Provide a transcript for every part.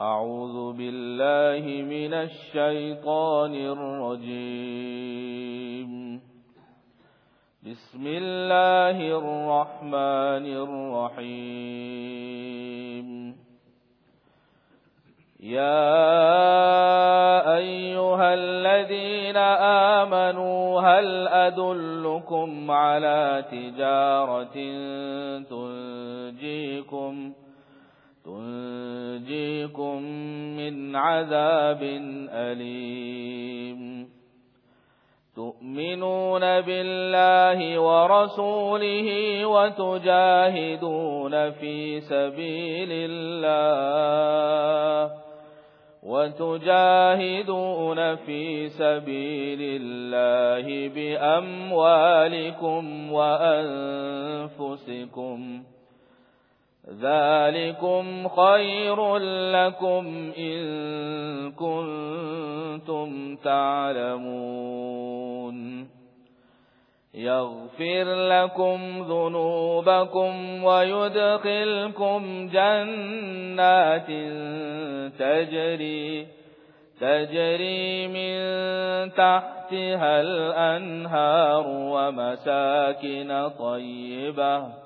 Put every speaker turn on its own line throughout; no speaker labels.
أعوذ بالله من الشيطان الرجيم بسم الله الرحمن الرحيم يا أيها الذين آمنوا هل أدلكم على تجارة تنجيكم تنجيكم من عذاب أليم تؤمنون بالله ورسوله وتجاهدون في سبيل الله وتجاهدون في سبيل الله بأموالكم وأنفسكم ذلكم خير لكم إن كنتم تعلمون يغفر لكم ذنوبكم ويدخلكم جنات تجري تجري من تحتها الأنهار ومساكن طيبة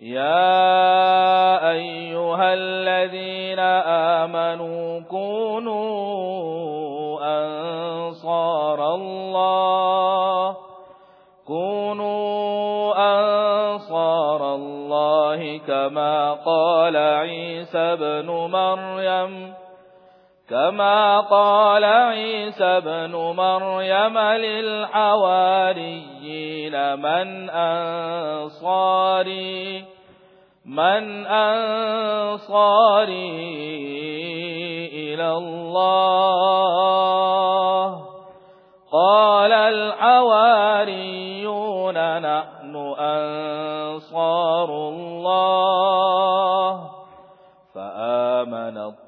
يا أيها الذين آمنوا كونوا أنصار الله كونوا أنصار الله كما قال عيسى بن مريم كما قال عيسى بن مريم للحواريين من أنصاري من أنصاري إلى الله قال الحواريون نحن أنصار الله فآمن الطريق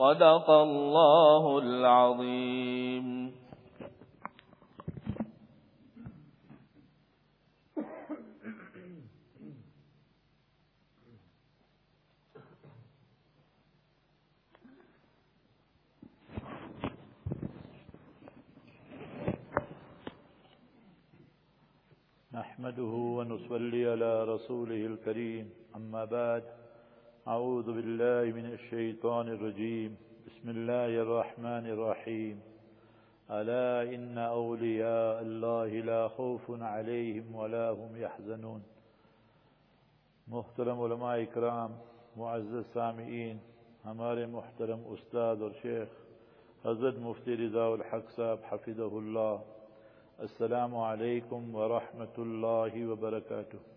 صدق الله العظيم
نحمده ونصلي على رسوله الكريم أما بعد أعوذ بالله من الشيطان الرجيم بسم الله الله الرحمن الرحيم ألا إن أولياء لا خوف عليهم ولا هم يحزنون محترم علماء اکرام معزز سامعین ہمارے محترم استاد اور شیخ حضرت مفتی رضا الحق صاحب حفظہ اللہ السلام علیکم ورحمۃ اللہ وبرکاتہ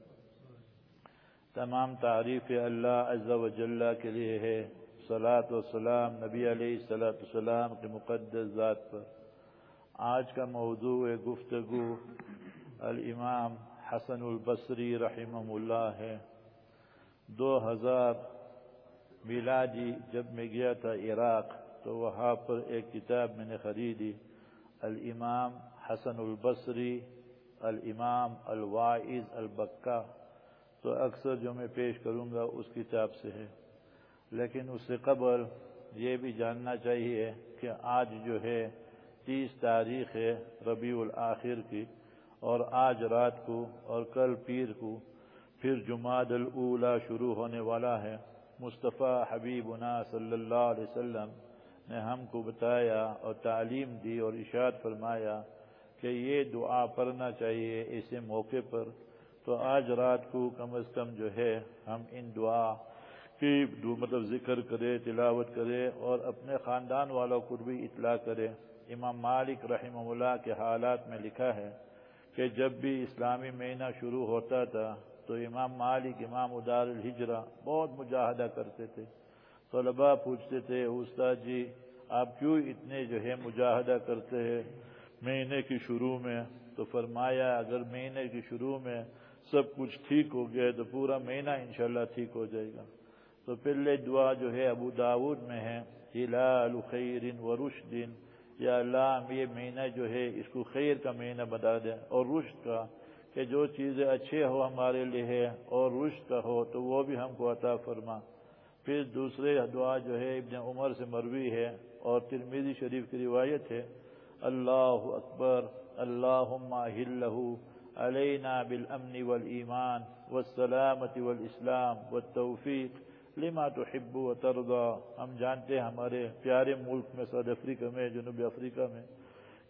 تمام تعریف اللہ عز و جل کے لیے ہے صلاۃ و سلام نبی علیہ صلاۃ السلام کے مقدس ذات پر آج کا موضوع گفتگو الامام حسن البصری رحمہ اللہ ہے دو ہزار میلادی جب میں گیا تھا عراق تو وہاں پر ایک کتاب میں نے خریدی الامام حسن البصری الامام الواعظ البکہ تو اکثر جو میں پیش کروں گا اس کتاب سے ہے لیکن اس سے قبل یہ بھی جاننا چاہیے کہ آج جو ہے تیس تاریخ ہے ربیع الآخر کی اور آج رات کو اور کل پیر کو پھر جماعت الاولا شروع ہونے والا ہے مصطفیٰ حبیب صلی اللہ علیہ وسلم نے ہم کو بتایا اور تعلیم دی اور اشاد فرمایا کہ یہ دعا پڑھنا چاہیے ایسے موقع پر تو آج رات کو کم از کم جو ہے ہم ان دعا کی مطلب ذکر کرے تلاوت کرے اور اپنے خاندان والوں کو بھی اطلاع کرے امام مالک رحمہ اللہ کے حالات میں لکھا ہے کہ جب بھی اسلامی مہینہ شروع ہوتا تھا تو امام مالک امام ادار الحجرہ بہت مجاہدہ کرتے تھے طلباء پوچھتے تھے استاد جی آپ کیوں اتنے جو ہے مجاہدہ کرتے ہیں مہینے کی شروع میں تو فرمایا اگر مہینے کی شروع میں سب کچھ ٹھیک ہو گیا ہے تو پورا مہینہ انشاءاللہ ٹھیک ہو جائے گا تو پہلے دعا جو ہے ابو داود میں ہے ہلال خیر و رشد یا اللہ ہم یہ مہینہ جو ہے اس کو خیر کا مہینہ بتا دیں اور رشد کا کہ جو چیزیں اچھے ہو ہمارے لیے ہے اور رشد کا ہو تو وہ بھی ہم کو عطا فرما پھر دوسرے دعا جو ہے ابن عمر سے مروی ہے اور ترمیزی شریف کی روایت ہے اللہ اکبر اللہ علينا بالأمن والإيمان والسلامة والإسلام والتوفيق لما تحب وترضى ہم جانتے ہمارے پیارے ملک میں سعود افریقہ میں جنوب افریقہ میں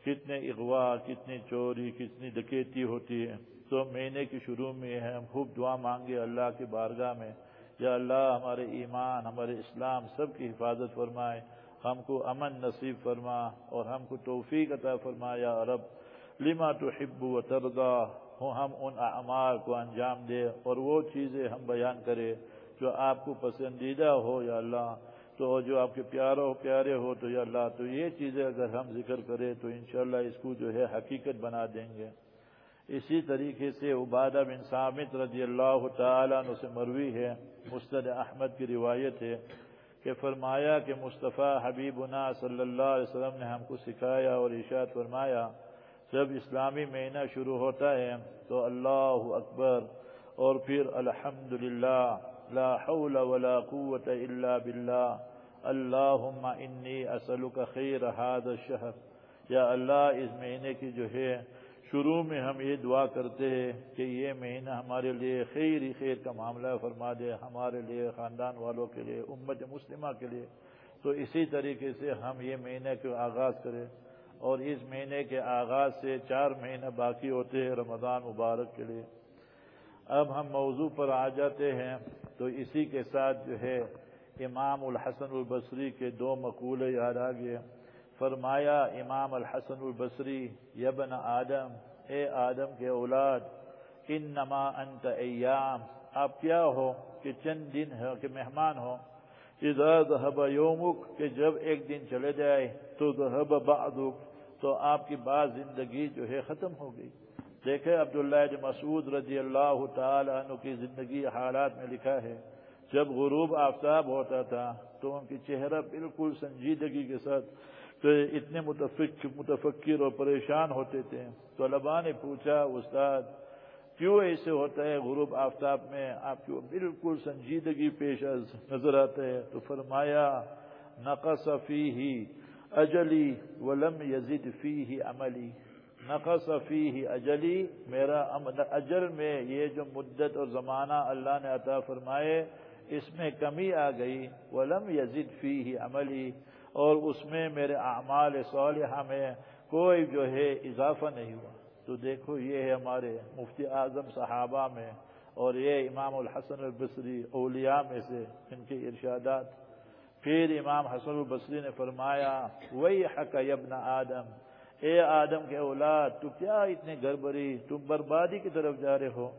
کتنے اغوا کتنی چوری کتنی ڈکیتی ہوتی ہے سو مہینے کی شروع میں ہے ہم خوب دعا مانگے اللہ کے بارگاہ میں یا اللہ ہمارے ایمان ہمارے اسلام سب کی حفاظت فرمائے ہم کو امن نصیب فرما اور ہم کو توفیق عطا فرما یا عرب لما تو حب و تردا ہوں ہم ان اعمال کو انجام دے اور وہ چیزیں ہم بیان کرے جو آپ کو پسندیدہ ہو یا اللہ تو جو آپ کے ہو پیارے ہو تو یا اللہ تو یہ چیزیں اگر ہم ذکر کرے تو انشاءاللہ اس کو جو ہے حقیقت بنا دیں گے اسی طریقے سے عبادہ بن سامت رضی اللہ تعالیٰ عنہ سے مروی ہے مستد احمد کی روایت ہے کہ فرمایا کہ مصطفیٰ حبیبنا صلی اللہ علیہ وسلم نے ہم کو سکھایا اور ارشاد فرمایا جب اسلامی مہینہ شروع ہوتا ہے تو اللہ اکبر اور پھر الحمد للہ ولا قوت باللہ اللہم اللہ اسلک کا حاد شہر یا اللہ اس مہینے کی جو ہے شروع میں ہم یہ دعا کرتے ہیں کہ یہ مہینہ ہمارے لیے خیر ہی خیر کا معاملہ فرما دے ہمارے لیے خاندان والوں کے لیے امت مسلمہ کے لیے تو اسی طریقے سے ہم یہ مہینہ کو آغاز کریں اور اس مہینے کے آغاز سے چار مہینے باقی ہوتے ہیں رمضان مبارک کے لیے اب ہم موضوع پر آ جاتے ہیں تو اسی کے ساتھ جو ہے امام الحسن البصری کے دو مقول یاد گئے فرمایا امام الحسن البصری یبن آدم اے آدم کے اولاد انما انت ایام آپ کیا ہو کہ چند دن ہو کہ مہمان ہو اذا ذهب کہ جب ایک دن چلے جائے تو ذهب تو آپ کی بعض زندگی جو ہے ختم ہو گئی دیکھیں عبداللہ بن مسعود رضی اللہ تعالی عنہ کی زندگی حالات میں لکھا ہے جب غروب آفتاب ہوتا تھا تو ان کی چہرہ بالکل سنجیدگی کے ساتھ اتنے متفکر اور پریشان ہوتے تھے تو نے پوچھا استاد کیوں ایسے ہوتا ہے غروب آفتاب میں آپ کی وہ بالکل سنجیدگی پیش نظر آتا ہے تو فرمایا نقص فیہ اجلی ولم یزید فیہ عملی نقص فیہ اجلی میرا اجل میں یہ جو مدت اور زمانہ اللہ نے عطا فرمائے اس میں کمی آ گئی ولم یزید فیہ عملی اور اس میں میرے اعمال صالحہ میں کوئی جو ہے اضافہ نہیں ہوا تو دیکھو یہ ہے ہمارے مفتی اعظم صحابہ میں اور یہ امام الحسن البصری اولیاء میں سے ان کے ارشادات پھر امام حسن البصری نے فرمایا وہی حق ابن آدم اے آدم کے اولاد تو کیا اتنی گڑبڑی تم بربادی کی طرف جا رہے ہو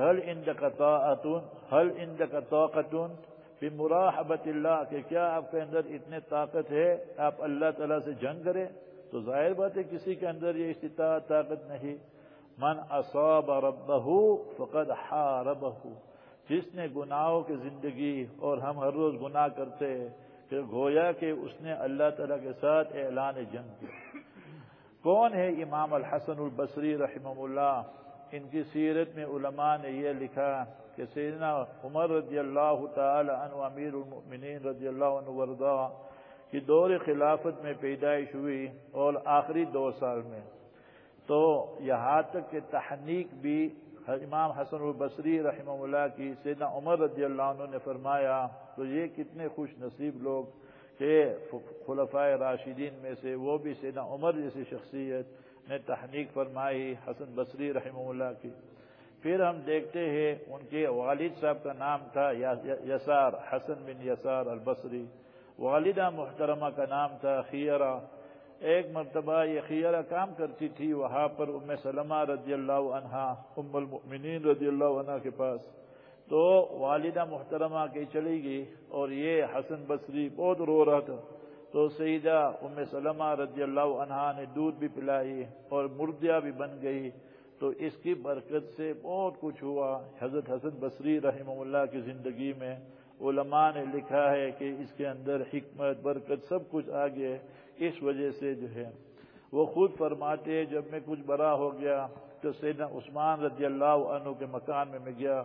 حل اند کا تو اتون حل اند کا تو پھر مراحبت اللہ کہ کیا آپ کے اندر اتنے طاقت ہے آپ اللہ تعالیٰ سے جنگ کریں تو ظاہر بات ہے کسی کے اندر یہ استطاعت طاقت نہیں من اصاب ربہ فقد حاربہ جس نے گناہوں کی زندگی اور ہم ہر روز گناہ کرتے گویا کہ اس نے اللہ تعالیٰ کے ساتھ اعلان جنگ کیا کون ہے امام الحسن البصری رحمہ اللہ ان کی سیرت میں علماء نے یہ لکھا کہ عمر رضی اللہ تعالی امیر المؤمنین رضی اللہ کہ دور خلافت میں پیدائش ہوئی اور آخری دو سال میں تو یہاں تک کہ تحنیک بھی امام حسن البصری رحمہ اللہ کی سیدنا عمر رضی اللہ عنہ نے فرمایا تو یہ کتنے خوش نصیب لوگ کہ خلفۂ راشدین میں سے وہ بھی سیدنا عمر جیسی شخصیت نے تحنیک فرمائی حسن بصری رحمہ اللہ کی پھر ہم دیکھتے ہیں ان کے والد صاحب کا نام تھا یسار حسن بن یسار البصری والدہ محترمہ کا نام تھا خیرہ ایک مرتبہ یہ خیرہ کام کرتی تھی وہاں پر ام سلمہ رضی اللہ عنہ ام المؤمنین رضی اللہ عنہ کے پاس تو والدہ محترمہ کے چلی گئی اور یہ حسن بسری بہت رو رہا تھا تو سیدہ ام سلمہ رضی اللہ عنہ نے دودھ بھی پلائی اور مردیہ بھی بن گئی تو اس کی برکت سے بہت کچھ ہوا حضرت حسن بصری رحمہ اللہ کی زندگی میں علماء نے لکھا ہے کہ اس کے اندر حکمت برکت سب کچھ آ گیا اس وجہ سے جو ہے وہ خود فرماتے ہیں جب میں کچھ بڑا ہو گیا تو سینا عثمان رضی اللہ عنہ کے مکان میں میں گیا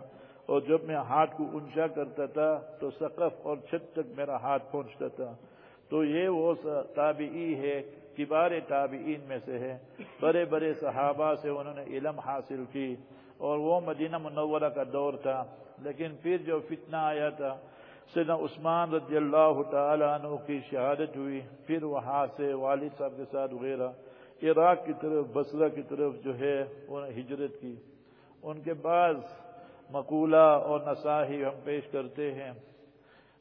اور جب میں ہاتھ کو اونچا کرتا تھا تو سقف اور چھت تک میرا ہاتھ پہنچتا تھا تو یہ وہ تابعی ہے کبار تابعین میں سے ہے بڑے بڑے صحابہ سے انہوں نے علم حاصل کی اور وہ مدینہ منورہ کا دور تھا لیکن پھر جو فتنہ آیا تھا سیدنا عثمان رضی اللہ تعالیٰ عنہ کی شہادت ہوئی پھر وہاں سے والد صاحب کے ساتھ وغیرہ عراق کی طرف بصرہ کی طرف جو ہے ہجرت کی ان کے بعض مقولہ اور نصاحی ہم پیش کرتے ہیں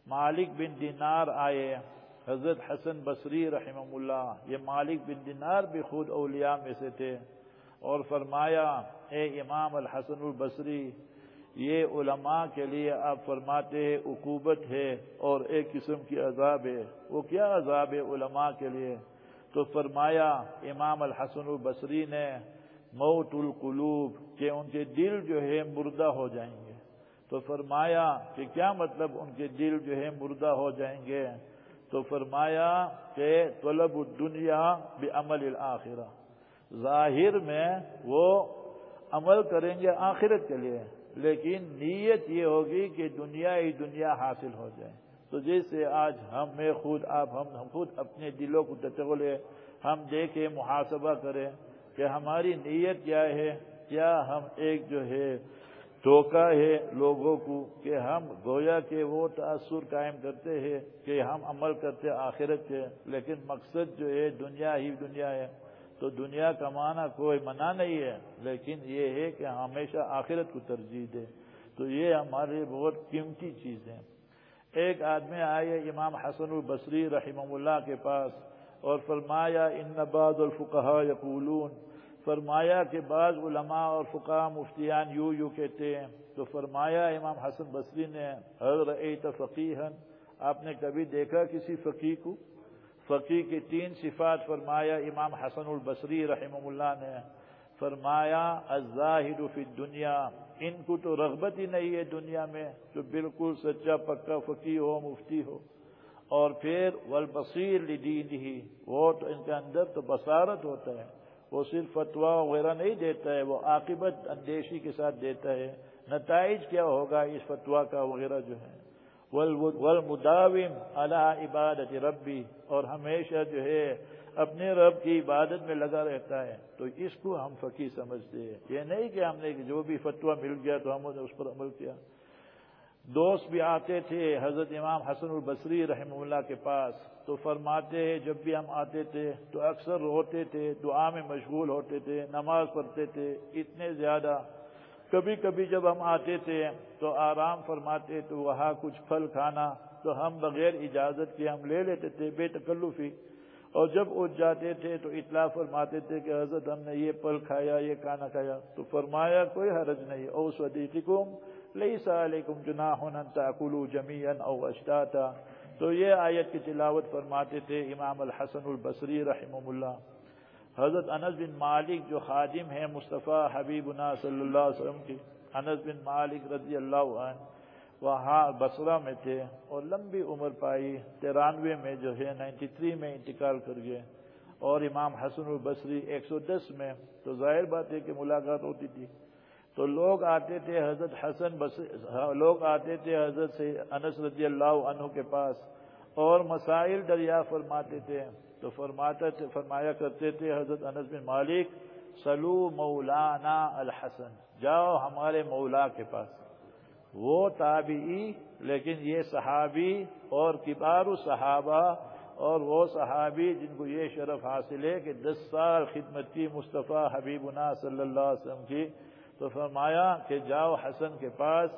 مالک بن دینار آئے حضرت حسن بصری رحمہ اللہ یہ مالک بن دینار بھی خود اولیاء میں سے تھے اور فرمایا اے امام الحسن البصری یہ علماء کے لیے آپ فرماتے ہیں عقوبت ہے اور ایک قسم کی عذاب ہے وہ کیا عذاب ہے علماء کے لیے تو فرمایا امام الحسن البصری نے موت القلوب کہ ان کے دل جو ہے مردہ ہو جائیں گے تو فرمایا کہ کیا مطلب ان کے دل جو ہے مردہ ہو جائیں گے تو فرمایا کہ طلب الدنیا بھی عمل ظاہر میں وہ عمل کریں گے آخرت کے لیے لیکن نیت یہ ہوگی کہ دنیا ہی دنیا حاصل ہو جائے تو جیسے آج ہم میں خود آپ ہم خود اپنے دلوں کو ٹچ لے ہم دیکھیں محاسبہ کریں کہ ہماری نیت کیا ہے کیا ہم ایک جو ہے دھوکہ ہے لوگوں کو کہ ہم گویا کے وہ تأثر قائم کرتے ہیں کہ ہم عمل کرتے آخرت کے لیکن مقصد جو ہے دنیا ہی دنیا ہے تو دنیا کا معنی کوئی منع نہیں ہے لیکن یہ ہے کہ ہمیشہ آخرت کو ترجیح دے تو یہ ہمارے بہت قیمتی چیز ہے ایک آدمی آئے امام حسن البصری رحمہ اللہ کے پاس اور فرمایا ان بعض الفقہ یقولون فرمایا کہ بعض علماء اور فقہ مفتیان یوں یوں کہتے ہیں تو فرمایا امام حسن بصری نے فقی آپ نے کبھی دیکھا کسی فقی کو فقی کی تین صفات فرمایا امام حسن البصری رحم اللہ نے فرمایا الزاہد فی الدنیا ان کو تو رغبت ہی نہیں ہے دنیا میں جو بالکل سچا پکا فقی ہو مفتی ہو اور پھر والبصیر لدین ہی وہ تو ان کے اندر تو بصارت ہوتا ہے وہ صرف فتویٰ وغیرہ نہیں دیتا ہے وہ عاقبت اندیشی کے ساتھ دیتا ہے نتائج کیا ہوگا اس فتویٰ کا وغیرہ جو ہے والمداوم على عبادت ربی اور ہمیشہ جو ہے اپنے رب کی عبادت میں لگا رہتا ہے تو اس کو ہم فقی سمجھتے ہیں یہ نہیں کہ ہم نے جو بھی فتویٰ مل گیا تو ہم نے اس پر عمل کیا دوست بھی آتے تھے حضرت امام حسن البصری رحم اللہ کے پاس تو فرماتے ہیں جب بھی ہم آتے تھے تو اکثر روتے تھے دعا میں مشغول ہوتے تھے نماز پڑھتے تھے اتنے زیادہ کبھی کبھی جب ہم آتے تھے تو آرام فرماتے تو وہاں کچھ پھل کھانا تو ہم بغیر اجازت کے ہم لے لیتے تھے بے تکلفی اور جب وہ جاتے تھے تو اطلاع فرماتے تھے کہ حضرت ہم نے یہ پھل کھایا یہ کھانا کھایا تو فرمایا کوئی حرج نہیں او صدیقکم لئی علیکم جنا ہن تاکلو جمی او اشتاتا تو یہ آیت کی تلاوت فرماتے تھے امام الحسن البصری رحم اللہ حضرت انس بن مالک جو خادم ہیں مصطفیٰ حبیبنا صلی اللہ علیہ وسلم کی انس بن مالک رضی اللہ عنہ وہاں بصرہ بسرا میں تھے اور لمبی عمر پائی ترانوے میں جو ہے نائنٹی تھری میں انتقال کر گئے اور امام حسن البصری ایک سو دس میں تو ظاہر بات ہے کہ ملاقات ہوتی تھی تو لوگ آتے تھے حضرت حسن لوگ آتے تھے حضرت سے انس رضی اللہ عنہ کے پاس اور مسائل دریا فرماتے تھے تو فرماتا فرمایا کرتے تھے حضرت انس بن مالک سلو مولانا الحسن جاؤ ہمارے مولا کے پاس وہ تابعی لیکن یہ صحابی اور کبار صحابہ اور وہ صحابی جن کو یہ شرف حاصل ہے کہ دس سال خدمت کی مصطفیٰ حبیب صلی اللہ علیہ وسلم کی تو فرمایا کہ جاؤ حسن کے پاس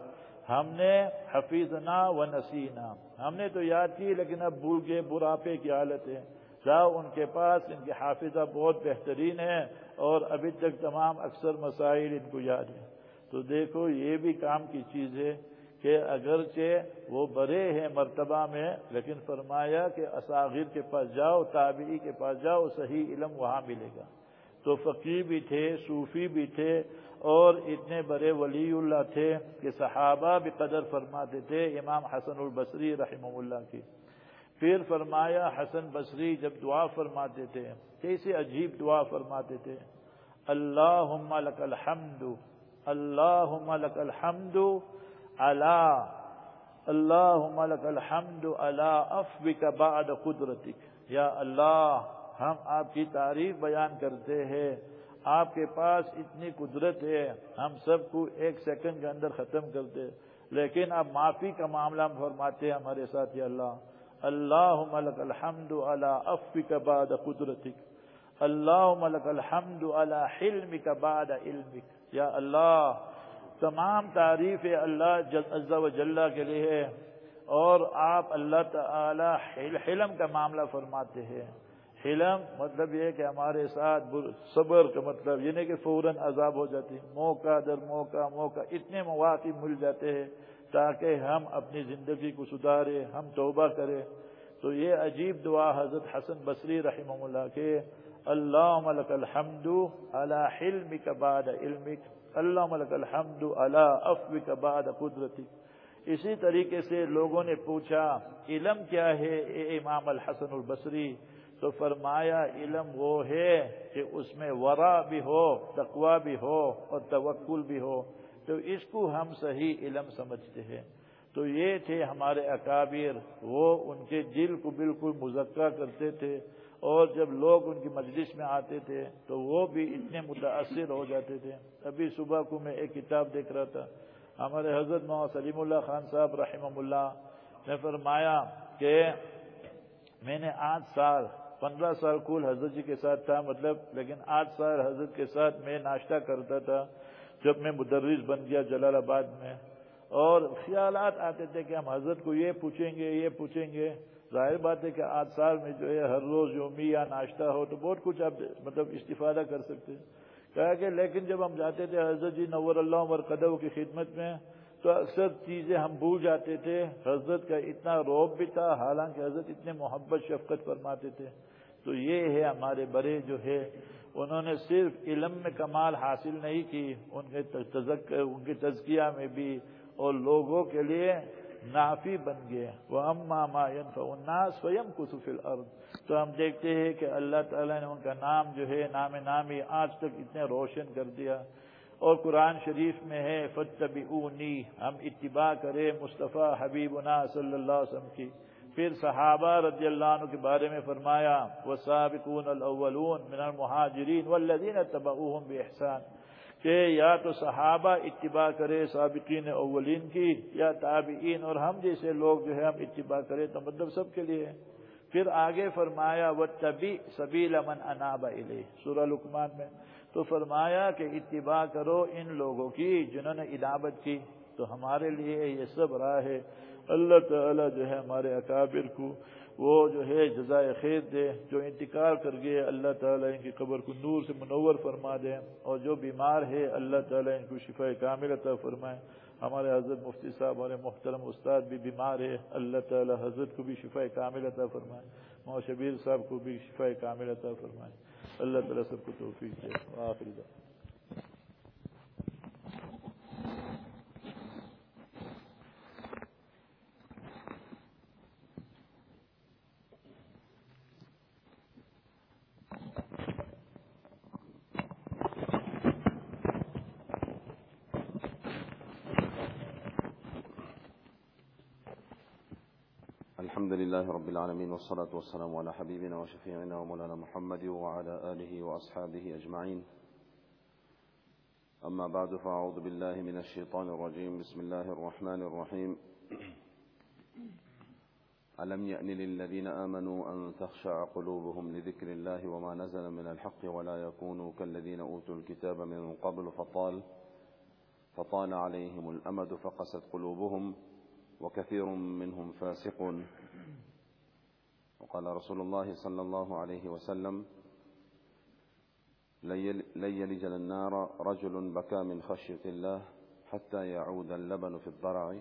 ہم نے حفیظ نا و نسی نا ہم نے تو یاد کی لیکن اب بھول گئے براپے کی حالت ہے ان کے پاس ان کے حافظہ بہت بہترین ہے اور ابھی تک تمام اکثر مسائل ان کو یاد ہیں تو دیکھو یہ بھی کام کی چیز ہے کہ اگرچہ وہ برے ہیں مرتبہ میں لیکن فرمایا کہ اساغیر کے پاس جاؤ تابعی کے پاس جاؤ صحیح علم وہاں ملے گا تو فقی بھی تھے صوفی بھی تھے اور اتنے بڑے ولی اللہ تھے کہ صحابہ بھی قدر فرماتے تھے امام حسن البصری رحمہ اللہ کی پھر فرمایا حسن بصری جب دعا فرماتے تھے کیسے عجیب دعا فرماتے تھے اللہ الحمد اللہم اللہ الحمد علا اللہ اللہ الحمد اللہ اف بعد قدرتک یا اللہ ہم آپ کی تعریف بیان کرتے ہیں آپ کے پاس اتنی قدرت ہے ہم سب کو ایک سیکنڈ کے اندر ختم کرتے لیکن آپ معافی کا معاملہ فرماتے ہیں ہمارے ساتھ یا اللہ اللہ ملک الحمد اللہ اف کا باد قدرت اللہ ملک الحمد اللہ حلم کا باد علم یا اللہ تمام تعریف اللہ و جلہ کے لیے ہے اور آپ اللہ تعالی حلم کا معاملہ فرماتے ہیں حلم مطلب یہ کہ ہمارے ساتھ صبر کا مطلب یعنی کہ فوراً عذاب ہو جاتی موقع در موقع موقع اتنے مواقع مل جاتے ہیں تاکہ ہم اپنی زندگی کو سدھارے ہم توبہ کرے تو یہ عجیب دعا حضرت حسن بصری رحمہ اللہ کے اللّہ الحمد اللہ علم بعد علمک اللہ اللہ الحمد اللہ بعد قدرتی اسی طریقے سے لوگوں نے پوچھا علم کیا ہے اے امام الحسن البصری تو فرمایا علم وہ ہے کہ اس میں ورا بھی ہو تقوا بھی ہو اور توکل بھی ہو تو اس کو ہم صحیح علم سمجھتے ہیں تو یہ تھے ہمارے اکابر وہ ان کے جل کو بالکل مذکر کرتے تھے اور جب لوگ ان کی مجلس میں آتے تھے تو وہ بھی اتنے متاثر ہو جاتے تھے ابھی صبح کو میں ایک کتاب دیکھ رہا تھا ہمارے حضرت سلیم اللہ خان صاحب رحمہ اللہ نے فرمایا کہ میں نے آج سال پندرہ سال کل حضرت جی کے ساتھ تھا مطلب لیکن آج سال حضرت کے ساتھ میں ناشتہ کرتا تھا جب میں مدرس بن گیا جلال آباد میں اور خیالات آتے تھے کہ ہم حضرت کو یہ پوچھیں گے یہ پوچھیں گے ظاہر بات ہے کہ آج سال میں جو ہے ہر روز یومی یا ناشتہ ہو تو بہت کچھ آپ مطلب استفادہ کر سکتے ہیں کہا کہ لیکن جب ہم جاتے تھے حضرت جی نور اللہ عمر قدو کی خدمت میں تو اکثر چیزیں ہم بھول جاتے تھے حضرت کا اتنا روب بھی تھا حالانکہ حضرت اتنے محبت شفقت فرماتے تھے تو یہ ہے ہمارے بڑے جو ہے انہوں نے صرف علم میں کمال حاصل نہیں کی ان کے ان کے تزکیہ میں بھی اور لوگوں کے لیے نافی بن گئے وہ امام فناہ سوئم کسف العب تو ہم دیکھتے ہیں کہ اللہ تعالیٰ نے ان کا نام جو ہے نام نامی آج تک اتنے روشن کر دیا اور قرآن شریف میں ہے فتح ہم اتباع کرے مصطفیٰ حبیب صلی اللہ علیہ وسلم کی پھر صحابہ رضی اللہ عنہ کے بارے میں فرمایا کہ یا تو صحابہ اتباع کرے سابقین اولین کی یا تابعین اور ہم جیسے لوگ جو ہے ہم اتباع کرے تو مطلب سب کے لیے پھر آگے فرمایا وہ سَبِيلَ مَنْ أَنَابَ إِلَيْهِ سورہ سور میں تو فرمایا کہ اتباع کرو ان لوگوں کی جنہوں نے ادابت کی تو ہمارے لیے یہ سب راہ ہے اللہ تعالی جو ہے ہمارے اکابر کو وہ جو ہے جزائے خیر دے جو انتقال کر گئے اللہ تعالیٰ ان کی قبر کو نور سے منور فرما دے اور جو بیمار ہے اللہ تعالیٰ ان کو شفا کامل عطا فرمائے ہمارے حضرت مفتی صاحب ہمارے محترم استاد بھی بیمار ہے اللہ تعالیٰ حضرت کو بھی شفا کامل عطا فرمائے مو شبیر صاحب کو بھی شفا کامل عطا فرمائے اللہ تعالیٰ سب کو توفیق دے آخری
الحمد لله رب العالمين والصلاة والسلام على حبيبنا وشفيعنا ومولانا محمد وعلى آله وأصحابه أجمعين أما بعد فأعوذ بالله من الشيطان الرجيم بسم الله الرحمن الرحيم ألم يأن للذين آمنوا أن تخشع قلوبهم لذكر الله وما نزل من الحق ولا يكونوا كالذين أوتوا الكتاب من قبل فطال فطال عليهم الأمد فقست قلوبهم وكثير منهم فاسقون وقال رسول الله صلى الله عليه وسلم لن يلجل النار رجل بكى من خشية الله حتى يعود اللبن في الضرع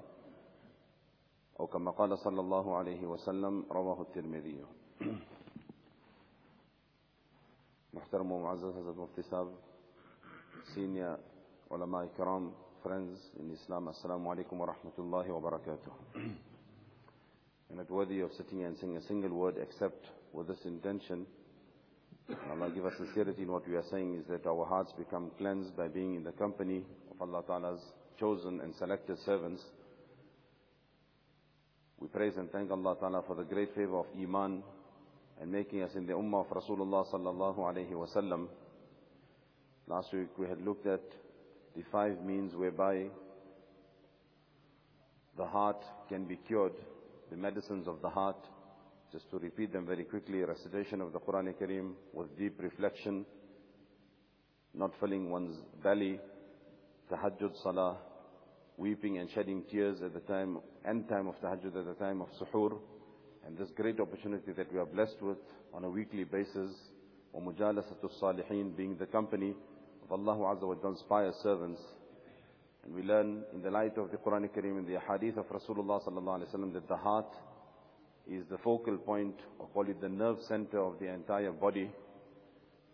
أو كما قال صلى الله عليه وسلم رواه الترمذي محترم ومعزز هذا المفتساب سينيا علماء كرام فرنز من الإسلام السلام عليكم ورحمة الله وبركاته and not worthy of sitting and saying a single word except with this intention. Allah give us sincerity in what we are saying is that our hearts become cleansed by being in the company of Allah Ta'ala's chosen and selected servants. We praise and thank Allah Ta'ala for the great favor of Iman and making us in the Ummah of Rasulullah Sallallahu Alaihi Wasallam. Last week we had looked at the five means whereby the heart can be cured the medicines of the heart. Just to repeat them very quickly, recitation of the Quran Kareem with deep reflection, not filling one's belly, tahajjud salah, weeping and shedding tears at the time, end time of tahajjud at the time of suhoor, and this great opportunity that we are blessed with on a weekly basis, ومجالسة الصالحين being the company of Allah Azza wa Jalla's pious servants, and we learn in the light of the Quran Kareem and the hadith of Rasulullah sallallahu alaihi wasallam that the heart is the focal point, or call it the nerve center of the entire body,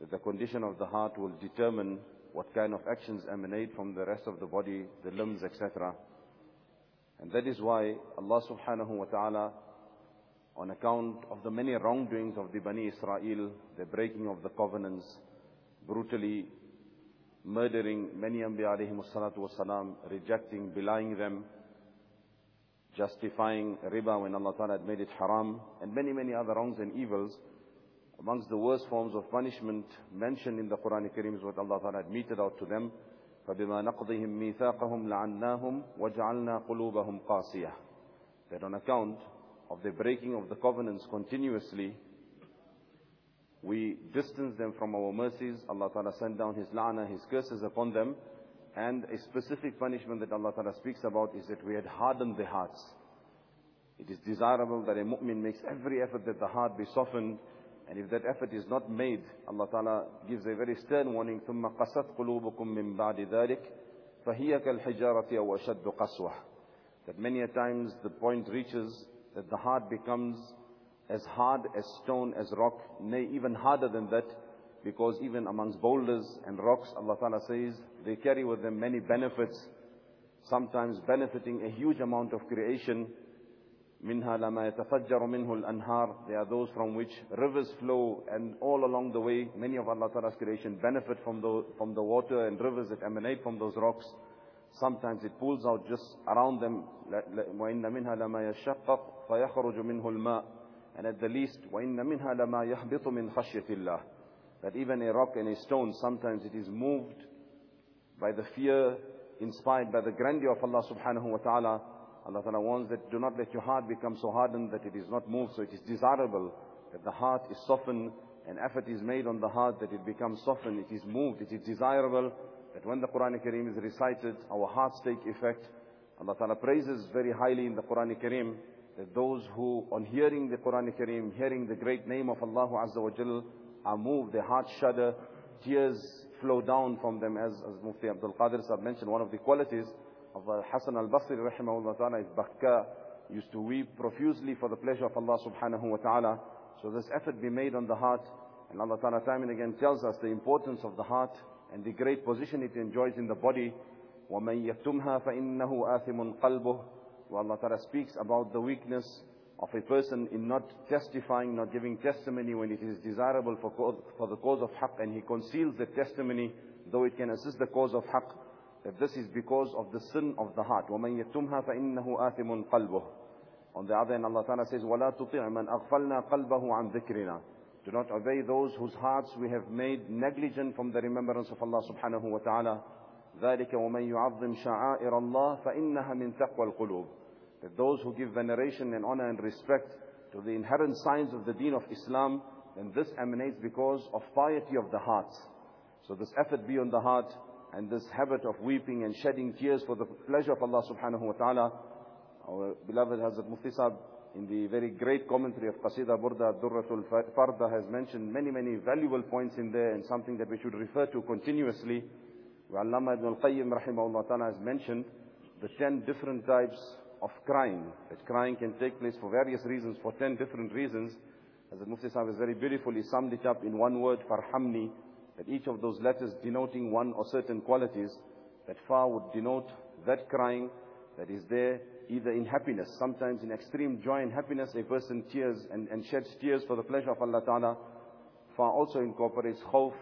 that the condition of the heart will determine what kind of actions emanate from the rest of the body, the limbs, etc. And that is why Allah subhanahu wa ta'ala, on account of the many wrongdoings of the Bani Israel, the breaking of the covenants, brutally murdering many Anbiya alayhi salatu rejecting, belying them, justifying riba when Allah Ta'ala had made it haram, and many, many other wrongs and evils. Amongst the worst forms of punishment mentioned in the Quran Kareem is what Allah Ta'ala had meted out to them. فَبِمَا نَقْضِهِمْ مِيثَاقَهُمْ لَعَنَّاهُمْ وَجَعَلْنَا قُلُوبَهُمْ قَاسِيَةً That on account of the breaking of the covenants continuously, we distance them from our mercies. Allah Ta'ala sent down His la'na, His curses upon them. And a specific punishment that Allah Ta'ala speaks about is that we had hardened the hearts. It is desirable that a mu'min makes every effort that the heart be softened. And if that effort is not made, Allah Ta'ala gives a very stern warning, ثُمَّ قَسَتْ قُلُوبُكُم مِّن بَعْدِ ذَلِكَ فَهِيَ كَالْحِجَارَةِ أَوْ أَشَدُّ قَسْوَةً That many a times the point reaches that the heart becomes as hard as stone, as rock, nay, even harder than that, because even amongst boulders and rocks, Allah Ta'ala says, they carry with them many benefits, sometimes benefiting a huge amount of creation. مِنْهَا لَمَا يَتَفَجَّرُ مِنْهُ الْأَنْهَارِ They are those from which rivers flow, and all along the way, many of Allah Ta'ala's creation benefit from the, from the water and rivers that emanate from those rocks. Sometimes it pulls out just around them. وَإِنَّ مِنْهَا لَمَا يَشَّقَّقُ فَيَخْرُجُ مِنْهُ الْمَاءِ and at the least, وَإِنَّ مِنْهَا لَمَا يَحْبِطُ مِنْ خَشْيَةِ اللَّهِ That even a rock and a stone, sometimes it is moved by the fear inspired by the grandeur of Allah subhanahu wa ta'ala. Allah ta'ala warns that do not let your heart become so hardened that it is not moved. So it is desirable that the heart is softened and effort is made on the heart that it becomes softened. It is moved. It is desirable that when the Quran Kareem is recited, our hearts take effect. Allah ta'ala praises very highly in the Quran Kareem that those who on hearing the Quran Kareem, hearing the great name of Allah Azza wa Jal, are moved, their hearts shudder, tears flow down from them as, as Mufti Abdul Qadir has mentioned, one of the qualities of uh, Hassan al-Basri rahimahullah ta'ala is bakka, used to weep profusely for the pleasure of Allah subhanahu wa ta'ala. So this effort be made on the heart and Allah ta'ala time and again tells us the importance of the heart and the great position it enjoys in the body. وَمَنْ يَكْتُمْهَا فَإِنَّهُ آثِمٌ قَلْبُهُ Allah Ta'ala speaks about the weakness of a person in not testifying, not giving testimony when it is desirable for, for the cause of haqq and he conceals the testimony though it can assist the cause of haqq that this is because of the sin of the heart. وَمَنْ فَإِنَّهُ آثِمٌ قَلْبُهُ On the other hand, Allah Ta'ala says, وَلَا تُطِعْ مَنْ أَغْفَلْنَا قَلْبَهُ عَنْ ذِكْرِنَا Do not obey those whose hearts we have made negligent from the remembrance of Allah subhanahu wa ta'ala. ذَلِكَ وَمَنْ يُعَظِّمْ شَعَائِرَ اللَّهِ فَإِنَّهَا مِنْ تَقْوَى الْقُلُوبِ that those who give veneration and honor and respect to the inherent signs of the deen of Islam, then this emanates because of piety of the heart. So this effort be on the heart and this habit of weeping and shedding tears for the pleasure of Allah subhanahu wa ta'ala. Our beloved Hazrat Mufti Sahib, in the very great commentary of Qasida Burda Durratul Farda has mentioned many, many valuable points in there and something that we should refer to continuously. Where Allama ibn al-Qayyim rahimahullah ta'ala has mentioned the ten different types of crying, that crying can take place for various reasons, for ten different reasons, as the Mufti Sahib has very beautifully summed it up in one word, farhamni, that each of those letters denoting one or certain qualities, that far would denote that crying that is there either in happiness, sometimes in extreme joy and happiness, a person tears and, and sheds tears for the pleasure of Allah Ta'ala. Far also incorporates khawf,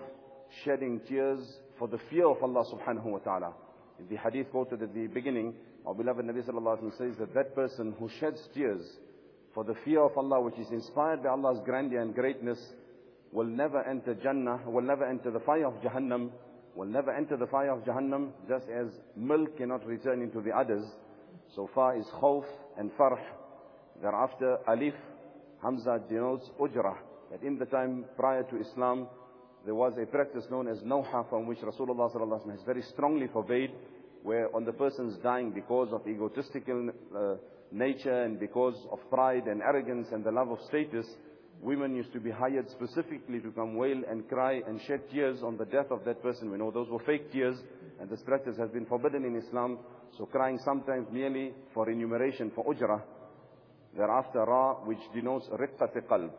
shedding tears for the fear of Allah Subhanahu Wa Ta'ala. In the hadith quoted at the beginning, our beloved Nabi sallallahu alayhi wa says that that person who sheds tears for the fear of Allah, which is inspired by Allah's grandeur and greatness, will never enter Jannah, will never enter the fire of Jahannam, will never enter the fire of Jahannam, just as milk cannot return into the udders, So far is khawf and farh. Thereafter, alif, hamza denotes ujrah. That in the time prior to Islam, there was a practice known as nawha from which Rasulullah sallallahu alaihi wasallam has very strongly forbade where on the person's dying because of egotistical uh, nature and because of pride and arrogance and the love of status, women used to be hired specifically to come wail and cry and shed tears on the death of that person. We know those were fake tears and this practice has been forbidden in Islam. So crying sometimes merely for remuneration, for ujrah. Thereafter, ra, which denotes riqqat qalb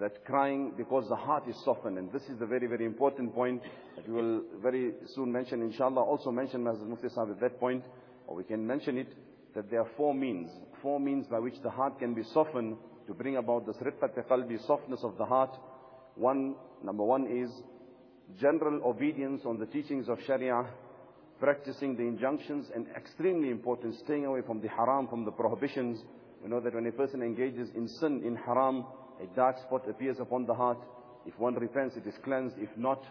that crying because the heart is softened. And this is the very, very important point that we will very soon mention, inshallah. Also mention Mazhar Mufti Sahib at that point, or we can mention it, that there are four means. Four means by which the heart can be softened to bring about this rittat qalbi, softness of the heart. One, number one is general obedience on the teachings of Sharia, practicing the injunctions, and extremely important, staying away from the haram, from the prohibitions. We know that when a person engages in sin, in haram, a dark spot appears upon the heart. If one repents, it is cleansed. If not,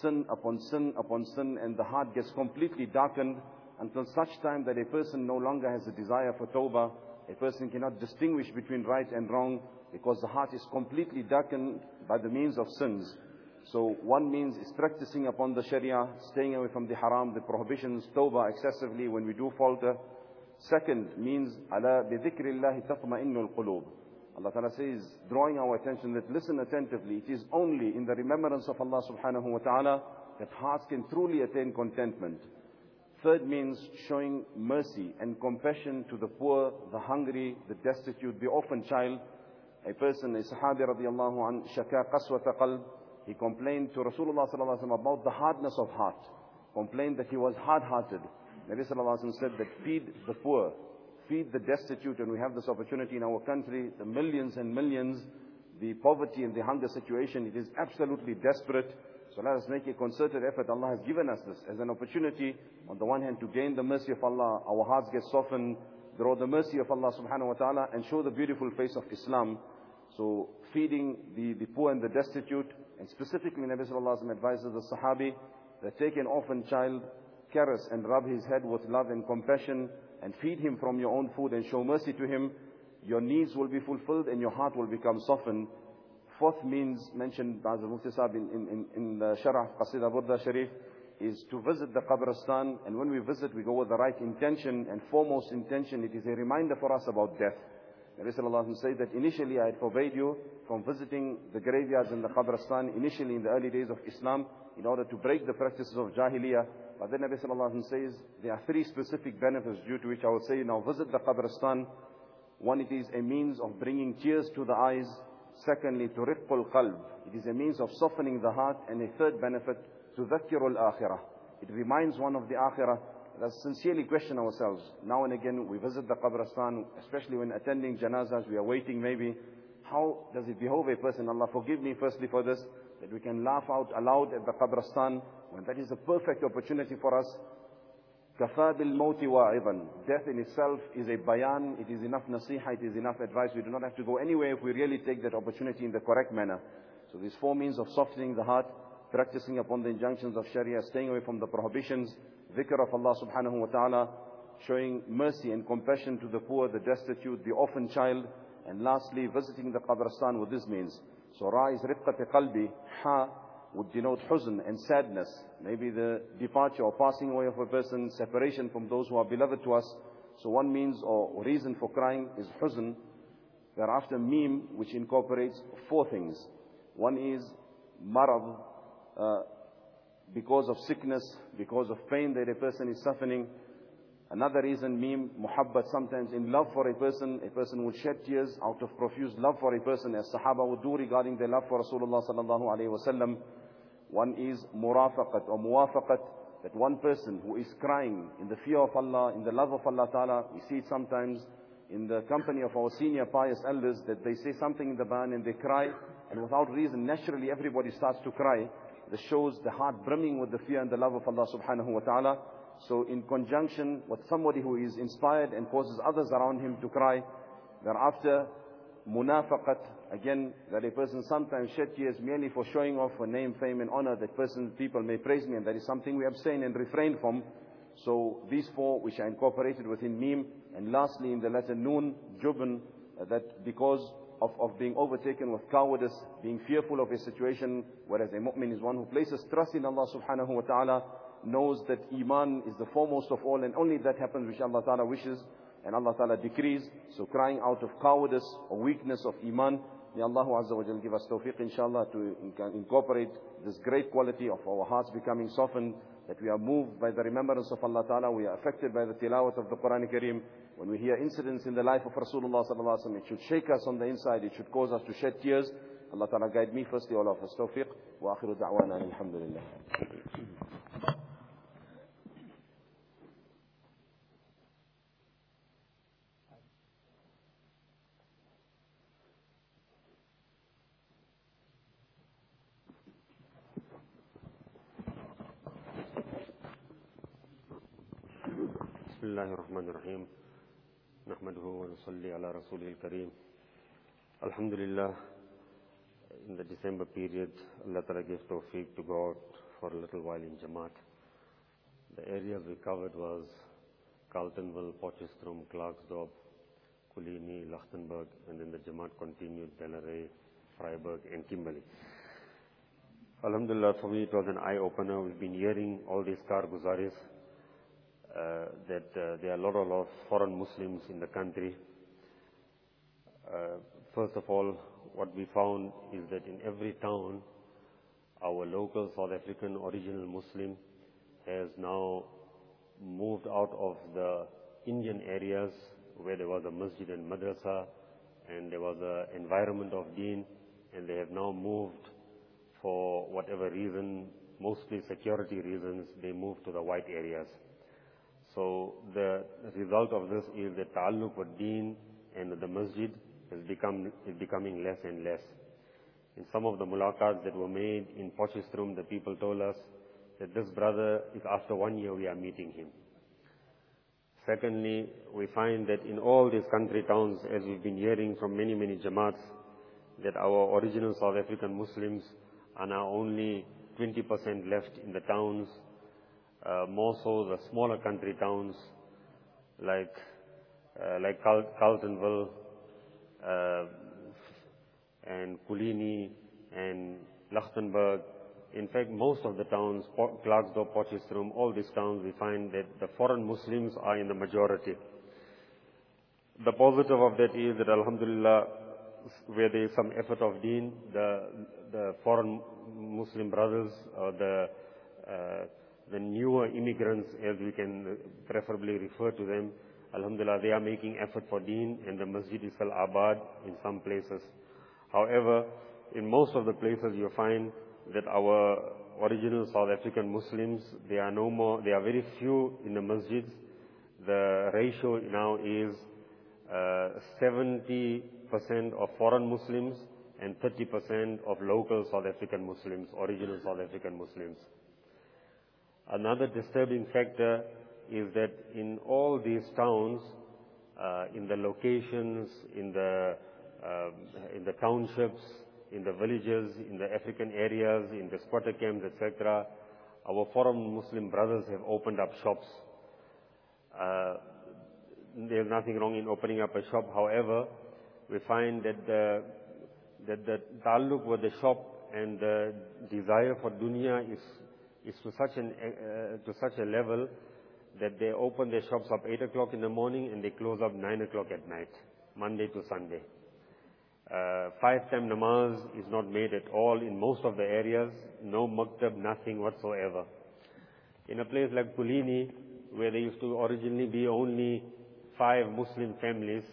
sin upon sin upon sin, and the heart gets completely darkened until such time that a person no longer has a desire for tawbah. A person cannot distinguish between right and wrong because the heart is completely darkened by the means of sins. So one means is practicing upon the Sharia, staying away from the haram, the prohibitions, tawbah excessively when we do falter. Second means, ala بِذِكْرِ اللَّهِ تَطْمَئِنُّ الْقُلُوبِ Allah Ta'ala says, drawing our attention that listen attentively, it is only in the remembrance of Allah subhanahu wa ta'ala that hearts can truly attain contentment. Third means showing mercy and compassion to the poor, the hungry, the destitute, the orphan child. A person, a sahabi radiallahu an, shaka Qaswa qalb, he complained to Rasulullah sallallahu alaihi wasallam about the hardness of heart. Complained that he was hard-hearted. Nabi sallallahu alaihi wasallam said that feed the poor, feed the destitute, and we have this opportunity in our country, the millions and millions, the poverty and the hunger situation, it is absolutely desperate. So let us make a concerted effort. Allah has given us this as an opportunity, on the one hand, to gain the mercy of Allah, our hearts get softened, draw the mercy of Allah subhanahu wa ta'ala, and show the beautiful face of Islam. So feeding the, the poor and the destitute, and specifically Nabi sallallahu alayhi wa advises the Sahabi that take an orphan child, caress and rub his head with love and compassion, and feed him from your own food and show mercy to him, your needs will be fulfilled and your heart will become softened. Fourth means mentioned by the Mufti Sahib in, in, in the Sharaf Qasida Burda Sharif is to visit the Qabristan and when we visit we go with the right intention and foremost intention it is a reminder for us about death. The Rasulullah said that initially I had forbade you from visiting the graveyards and the Qabrastan initially in the early days of Islam in order to break the practices of Jahiliyyah. But then Nabi Sallallahu Alaihi Wasallam says, there are three specific benefits due to which I will say, now visit the Qabrastan. One, it is a means of bringing tears to the eyes. Secondly, to riqqul qalb. It is a means of softening the heart. And a third benefit, to dhakkirul akhirah. It reminds one of the akhirah. Let's sincerely question ourselves. Now and again, we visit the Qabrastan, especially when attending janazas, we are waiting maybe how does it behove a person? Allah forgive me firstly for this, that we can laugh out aloud at the qabristan, when that is a perfect opportunity for us. bil بِالْمَوْتِ even Death in itself is a bayan, it is enough nasiha, it is enough advice. We do not have to go anywhere if we really take that opportunity in the correct manner. So these four means of softening the heart, practicing upon the injunctions of Sharia, staying away from the prohibitions, dhikr of Allah subhanahu wa ta'ala, showing mercy and compassion to the poor, the destitute, the orphan child, and lastly, visiting the qabristan with this means. So ra is rifqat qalbi, ha would denote huzn and sadness. Maybe the departure or passing away of a person, separation from those who are beloved to us. So one means or reason for crying is huzn. Thereafter meme, which incorporates four things. One is marav, uh, because of sickness, because of pain that a person is suffering, Another reason, meme, muhabbat, sometimes in love for a person, a person would shed tears out of profuse love for a person, as Sahaba would do regarding their love for Rasulullah sallallahu alayhi wasallam. One is murafaqat or muwafaqat, that one person who is crying in the fear of Allah, in the love of Allah ta'ala, we see it sometimes in the company of our senior pious elders, that they say something in the Quran and they cry, and without reason, naturally everybody starts to cry. This shows the heart brimming with the fear and the love of Allah subhanahu wa ta'ala. So in conjunction with somebody who is inspired and causes others around him to cry, thereafter, munafaqat, again, that a person sometimes shed tears merely for showing off for name, fame and honor, that person, people may praise me, and that is something we abstain and refrain from. So these four which are incorporated within meme, and lastly in the letter noon, jubn, that because of, of being overtaken with cowardice, being fearful of a situation, whereas a mu'min is one who places trust in Allah subhanahu wa ta'ala, knows that Iman is the foremost of all and only that happens which Allah Ta'ala wishes and Allah Ta'ala decrees. So crying out of cowardice or weakness of Iman, may Allah Azza wa Jal give us tawfiq inshallah to incorporate this great quality of our hearts becoming softened, that we are moved by the remembrance of Allah Ta'ala, we are affected by the tilawat of the Quran Kareem. When we hear incidents in the life of Rasulullah Sallallahu Alaihi Wasallam, it should shake us on the inside, it should cause us to shed tears. Allah Ta'ala guide me firstly, all of us tawfiq. wa دعوانا da'wana. Alhamdulillah.
اللہ الرحمن رحمد رحیم محمد اللہ رسول کریم الحمد للہ انسمبر period اللہ تر گیف to God for لائل ان جماٹ دا وکاوڈ واز کالتن تھروم کلاکتن برگا جماٹ کنٹینیو فرائیبر گزارش Uh, that uh, there are a lot of foreign Muslims in the country. Uh, first of all, what we found is that in every town, our local South African original Muslim has now moved out of the Indian areas where there was a masjid and madrasa, and there was an environment of deen, and they have now moved for whatever reason, mostly security reasons, they moved to the white areas. So the result of this is the تعلق ڈین and the مسجد is becoming less and less some of the ملاقات that Wade in پچیس through the people tools that this brother after one year we are meeting ہین secondly we find that in all these country towns as we بیریگ from many many جمات that our origins South African Muslim only twenty percent left in towns Uh, more so the smaller country towns like Carltonville uh, uh, and Kulini and Lachtenberg. In fact, most of the towns, Klerksdorp, Potchefstroom, all these towns, we find that the foreign Muslims are in the majority. The positive of that is that, alhamdulillah, where there is some effort of deen, the foreign Muslim brothers or the the newer immigrants, as we can preferably refer to them, alhamdulillah, they are making effort for deen and the masjid i al Abad in some places. However, in most of the places you find that our original South African Muslims, they are no more, they are very few in the masjids. The ratio now is 70% uh, of foreign Muslims and 30% of local South African Muslims, original South African Muslims. Another disturbing factor is that in all these towns, uh, in the locations, uh, in the townships, in the villages, in the African areas, in the squatter camps, etc., our foreign Muslim brothers have opened up shops. Uh, there's nothing wrong in opening up a shop. However, we find that the ta'alluq with the shop and the desire for dunya is is eh, eh, to such a level that they open their shops up o'clock in the morning, and they close up nine o'clock at night, Monday to Sunday. Uh, Five-time namaz is not made at all in most of the areas. No maktab, nothing whatsoever. In a place like Pulini, where there used to originally be only five Muslim families,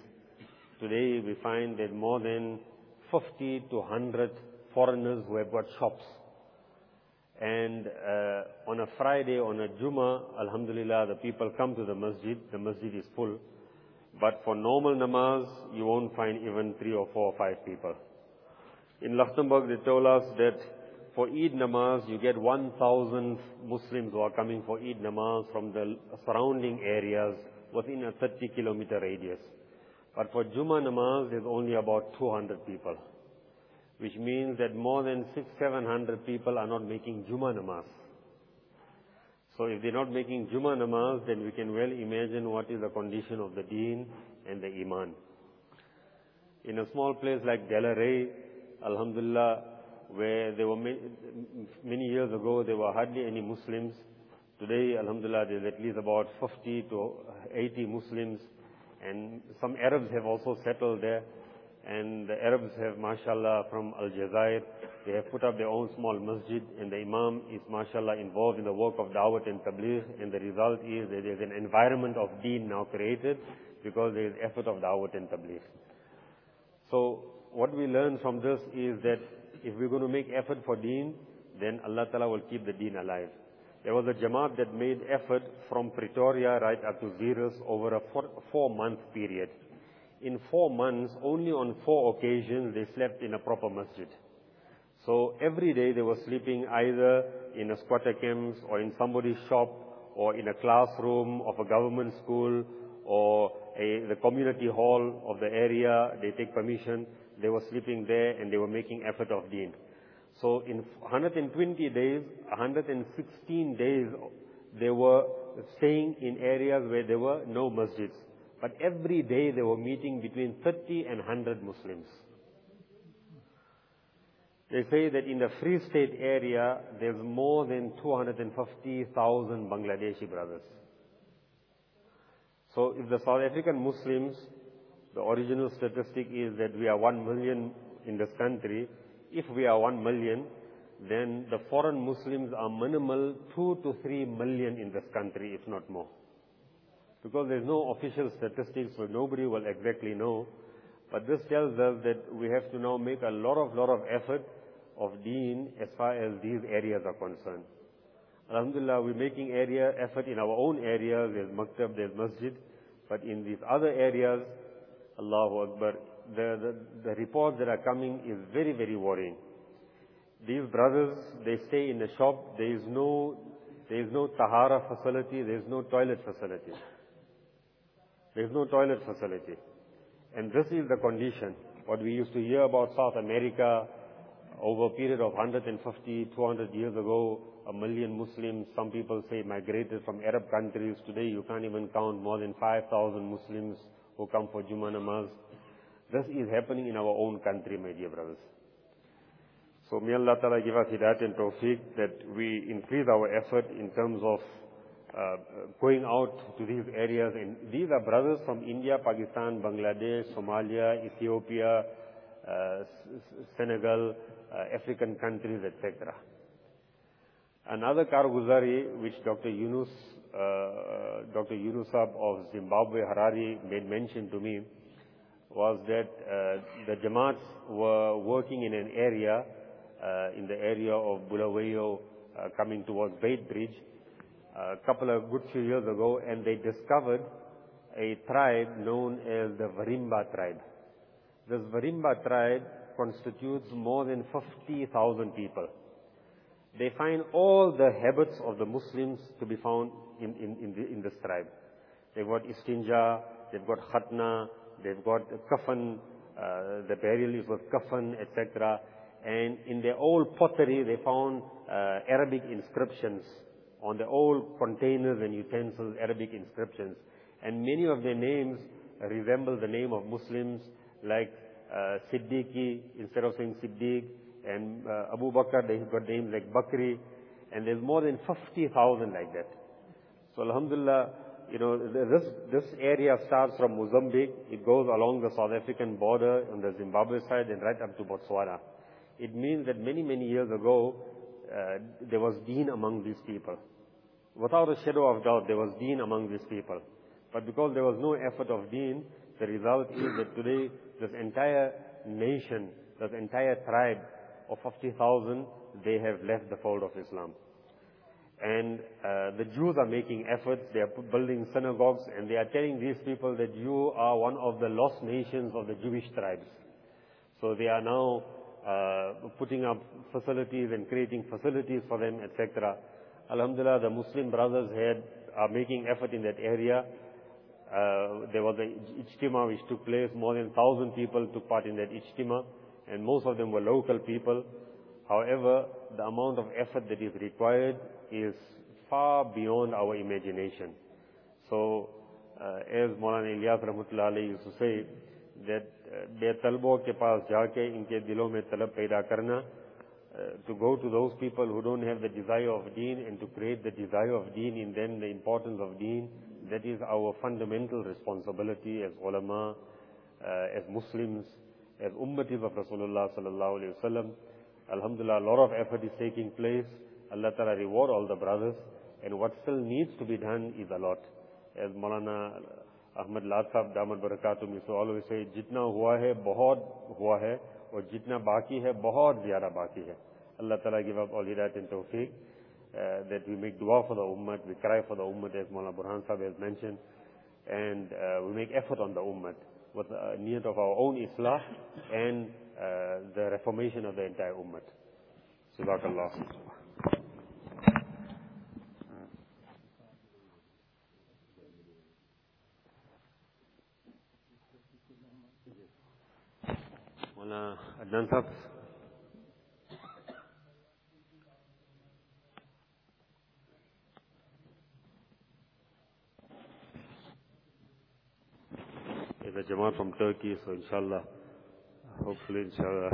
today we find that more than 50 to 100 foreigners who have got shops and uh, on a Friday, on a Juma, Alhamdulillah, the people come to the masjid. The masjid is full. But for normal namaz, you won't find even three or four or five people. In Luxembourg, they told us that for Eid namaz, you get 1,000 Muslims who are coming for Eid namaz from the surrounding areas within a 30 kilometer radius. But for Juma namaz, there's only about 200 people which means that more than six, seven hundred people are not making Juma namaz. So if they're not making Juma namaz, then we can well imagine what is the condition of the deen and the iman. In a small place like Delaray, Alhamdulillah, where there were many, many years ago, there were hardly any Muslims. Today, Alhamdulillah, there's at least about 50 to 80 Muslims, and some Arabs have also settled there. And the Arabs have, mashallah, from Al Aljazair, they have put up their own small masjid, and the Imam is, mashallah, involved in the work of da'wat and tabligh, and the result is that there's an environment of deen now created, because there is effort of da'wat and tabligh. So, what we learn from this is that if we're going to make effort for deen, then Allah Ta'ala will keep the deen alive. There was a Jamaat that made effort from Pretoria right up to Zeros over a four-month four period in four months, only on four occasions, they slept in a proper masjid. So every day they were sleeping either in a squatter camps or in somebody's shop or in a classroom of a government school or a, the community hall of the area. They take permission. They were sleeping there and they were making effort of deen. So in 120 days, 116 days, they were staying in areas where there were no masjids. But every day they were meeting between 30 and 100 Muslims. They say that in the Free State area, there's more than 250,000 Bangladeshi brothers. So if the South African Muslims, the original statistic is that we are 1 million in this country. If we are 1 million, then the foreign Muslims are minimal 2 to 3 million in this country, if not more because there's no official statistics, so nobody will exactly know. But this tells us that we have to now make a lot of, lot of effort of deen as far as these areas are concerned. Alhamdulillah, we're making area effort in our own area. There's maktab, there's masjid. But in these other areas, Allahu Akbar, the, the, the reports that are coming is very, very worrying. These brothers, they stay in the shop. There is no, there is no tahara facility. There is no toilet facility. There is no toilet facility. And this is the condition, what we used to hear about South America over a period of 150, 200 years ago, a million Muslims, some people say migrated from Arab countries. Today you can't even count more than 5,000 Muslims who come for Jummah namaz. This is happening in our own country, my dear brothers. So may Allah Ta'ala give us hidayat and tawfiq that we increase our effort in terms of uh, going out to these areas. And these are brothers from India, Pakistan, Bangladesh, Somalia, Ethiopia, uh, Senegal, uh, African countries, etc. Another Kaarguzari, which Dr. Yunus, Dr. Yunusab of Zimbabwe, Harari, made mention to me, was that the Jamaats were working in an area in the area of Bulawayo, coming towards Beit Bridge, a couple of good few years ago, and they discovered a tribe known as the Varimba tribe. This Varimba tribe constitutes more than 50,000 people. They find all the habits of the Muslims to be found in, in, in, the, in this tribe. They've got istinja, they've got khatna, they've got kafan, uh, the burial is with kafan, etc. And in their old pottery, they found uh, Arabic inscriptions on the old containers and utensils, Arabic inscriptions, and many of their names resemble the name of Muslims, like uh, Siddiqui, instead of saying Siddiq, and uh, Abu Bakr, they've got names like Bakri, and there's more than 50,000 like that. So Alhamdulillah, you know, this area starts from Mozambique. It goes along the South African border on the Zimbabwe side and right up to Botswana. It means that many, many years ago, uh, there was deen among these people. Without a shadow of doubt, there was deen among these people. But because there was no effort of deen, the result is that today this entire nation, this entire tribe of 50,000, they have left the fold of Islam. And uh, the Jews are making efforts, they are building synagogues, and they are telling these people that you are one of the lost nations of the Jewish tribes. So they are now uh, putting up facilities and creating facilities for them, etc. الحمد للہ the Muslim brother stamina more than thousand people to part int estimated most of there local people however amount of ایفریک far beyond aware imagination so as مولانا رحمتہ اللہ دے طلبوں کے پاس جا کے ان کے دلوں میں طلب پیدا کرنا Uh, to go to those people who don't have the desire of deen and to create the desire of deen in them, the importance of deen, that is our fundamental responsibility as ulama, uh, as Muslims, as ummatis of Rasulullah sallallahu alayhi wasallam. Alhamdulillah, a lot of effort is taking place. Allah Ta'ala reward all the brothers. And what still needs to be done is a lot. As Malana Ahmad Latsab Damad Barakatum used to always say, jitna hua hai, bahut hua hai. اور جتنا باقی ہے بہت زیادہ باقی ہے اللہ تعالیٰ کیفیق that we make ڈوا for the we cry for the Maulana Burhan صاحب اینڈ وی میک ایف on that near of the سباک اللہ أنا عدنان طب The Jamaat from Turkey, so inshallah, hopefully inshallah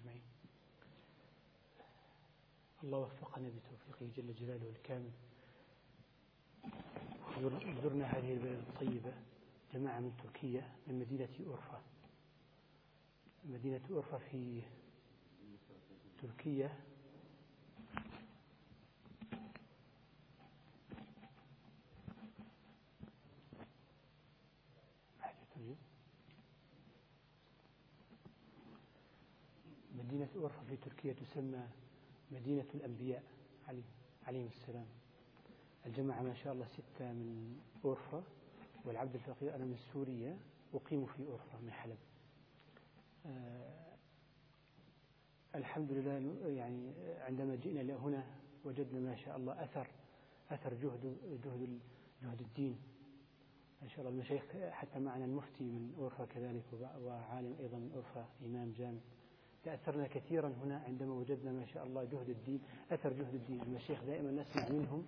أجمعين الله وفقنا بتوفيقه جل جلاله الكامل زرنا هذه البلد الطيبة جماعة من تركيا من مدينة أورفا مدينة أورفا في تركيا مدينة اورفا في تركيا تسمى مدينة الأنبياء عليه عليهم السلام الجماعة ما شاء الله ستة من اورفا والعبد الفقير أنا من سوريا أقيم في اورفا من حلب أه الحمد لله يعني آه، عندما جئنا لهنا وجدنا ما شاء الله أثر أثر جهد جهد جهد الدين ما شاء الله المشايخ حتى معنا المفتي من أورفا كذلك وعالم أيضا من أورفا إمام جامع تأثرنا كثيرا هنا عندما وجدنا ما شاء الله جهد الدين أثر جهد الدين المشيخ دائما نسمع منهم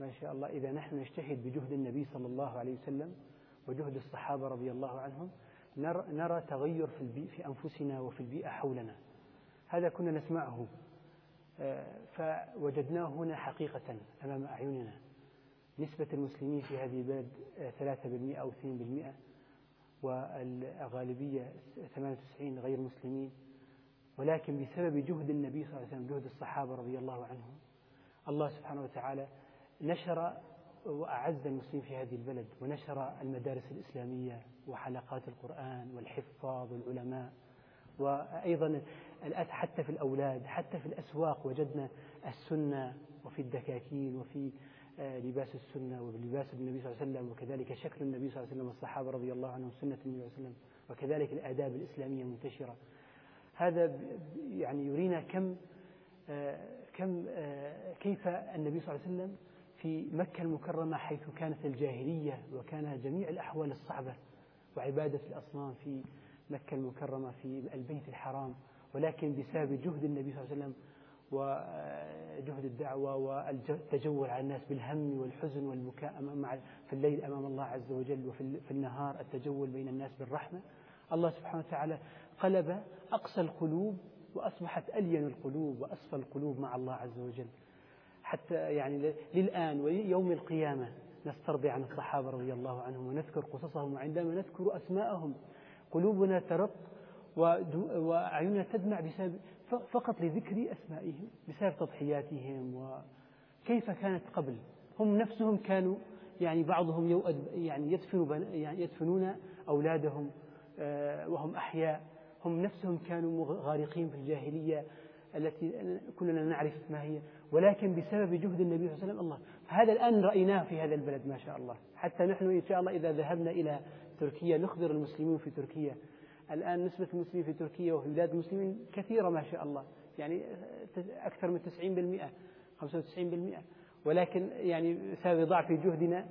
ما شاء الله إذا نحن نجتهد بجهد النبي صلى الله عليه وسلم وجهد الصحابة رضي الله عنهم نرى تغير في, البيئة في أنفسنا وفي البيئة حولنا هذا كنا نسمعه آه، فوجدناه هنا حقيقة أمام أعيننا نسبة المسلمين في هذه البلد 3% آه، أو 2% والغالبية 98 غير مسلمين ولكن بسبب جهد النبي صلى الله عليه وسلم جهد الصحابة رضي الله عنهم الله سبحانه وتعالى نشر وأعز المسلمين في هذه البلد ونشر المدارس الإسلامية وحلقات القرآن والحفاظ والعلماء وأيضا حتى في الأولاد حتى في الأسواق وجدنا السنة وفي الدكاكين وفي آه، لباس السنة ولباس النبي صلى الله عليه وسلم وكذلك شكل النبي صلى الله عليه وسلم والصحابة رضي الله عنهم سنة النبي صلى الله عليه وسلم وكذلك الآداب الإسلامية منتشرة هذا يعني يرينا كم آه، كم آه، كيف النبي صلى الله عليه وسلم في مكة المكرمة حيث كانت الجاهلية وكان جميع الأحوال الصعبة وعبادة الأصنام في مكة المكرمة في البيت الحرام ولكن بسبب جهد النبي صلى الله عليه وسلم وجهد آه، الدعوة والتجول على الناس بالهم والحزن والبكاء مع في الليل أمام الله عز وجل وفي النهار التجول بين الناس بالرحمة الله سبحانه وتعالى قلب أقسى القلوب وأصبحت ألين القلوب وأصفى القلوب مع الله عز وجل حتى يعني للآن ويوم القيامة نسترضي عن الصحابة رضي الله عنهم ونذكر قصصهم وعندما نذكر أسماءهم قلوبنا ترق وأعيننا تدمع بسبب فقط لذكر أسمائهم بسبب تضحياتهم وكيف كانت قبل هم نفسهم كانوا يعني بعضهم يعني يدفن يعني يدفنون أولادهم آه، وهم أحياء هم نفسهم كانوا غارقين في الجاهلية التي كلنا نعرف ما هي ولكن بسبب جهد النبي صلى الله عليه وسلم الله هذا الآن رأيناه في هذا البلد ما شاء الله حتى نحن إن شاء الله إذا ذهبنا إلى تركيا نخبر المسلمين في تركيا الآن نسبة المسلمين في تركيا وفي بلاد المسلمين كثيرة ما شاء الله يعني أكثر من 90% 95% ولكن يعني بسبب ضعف جهدنا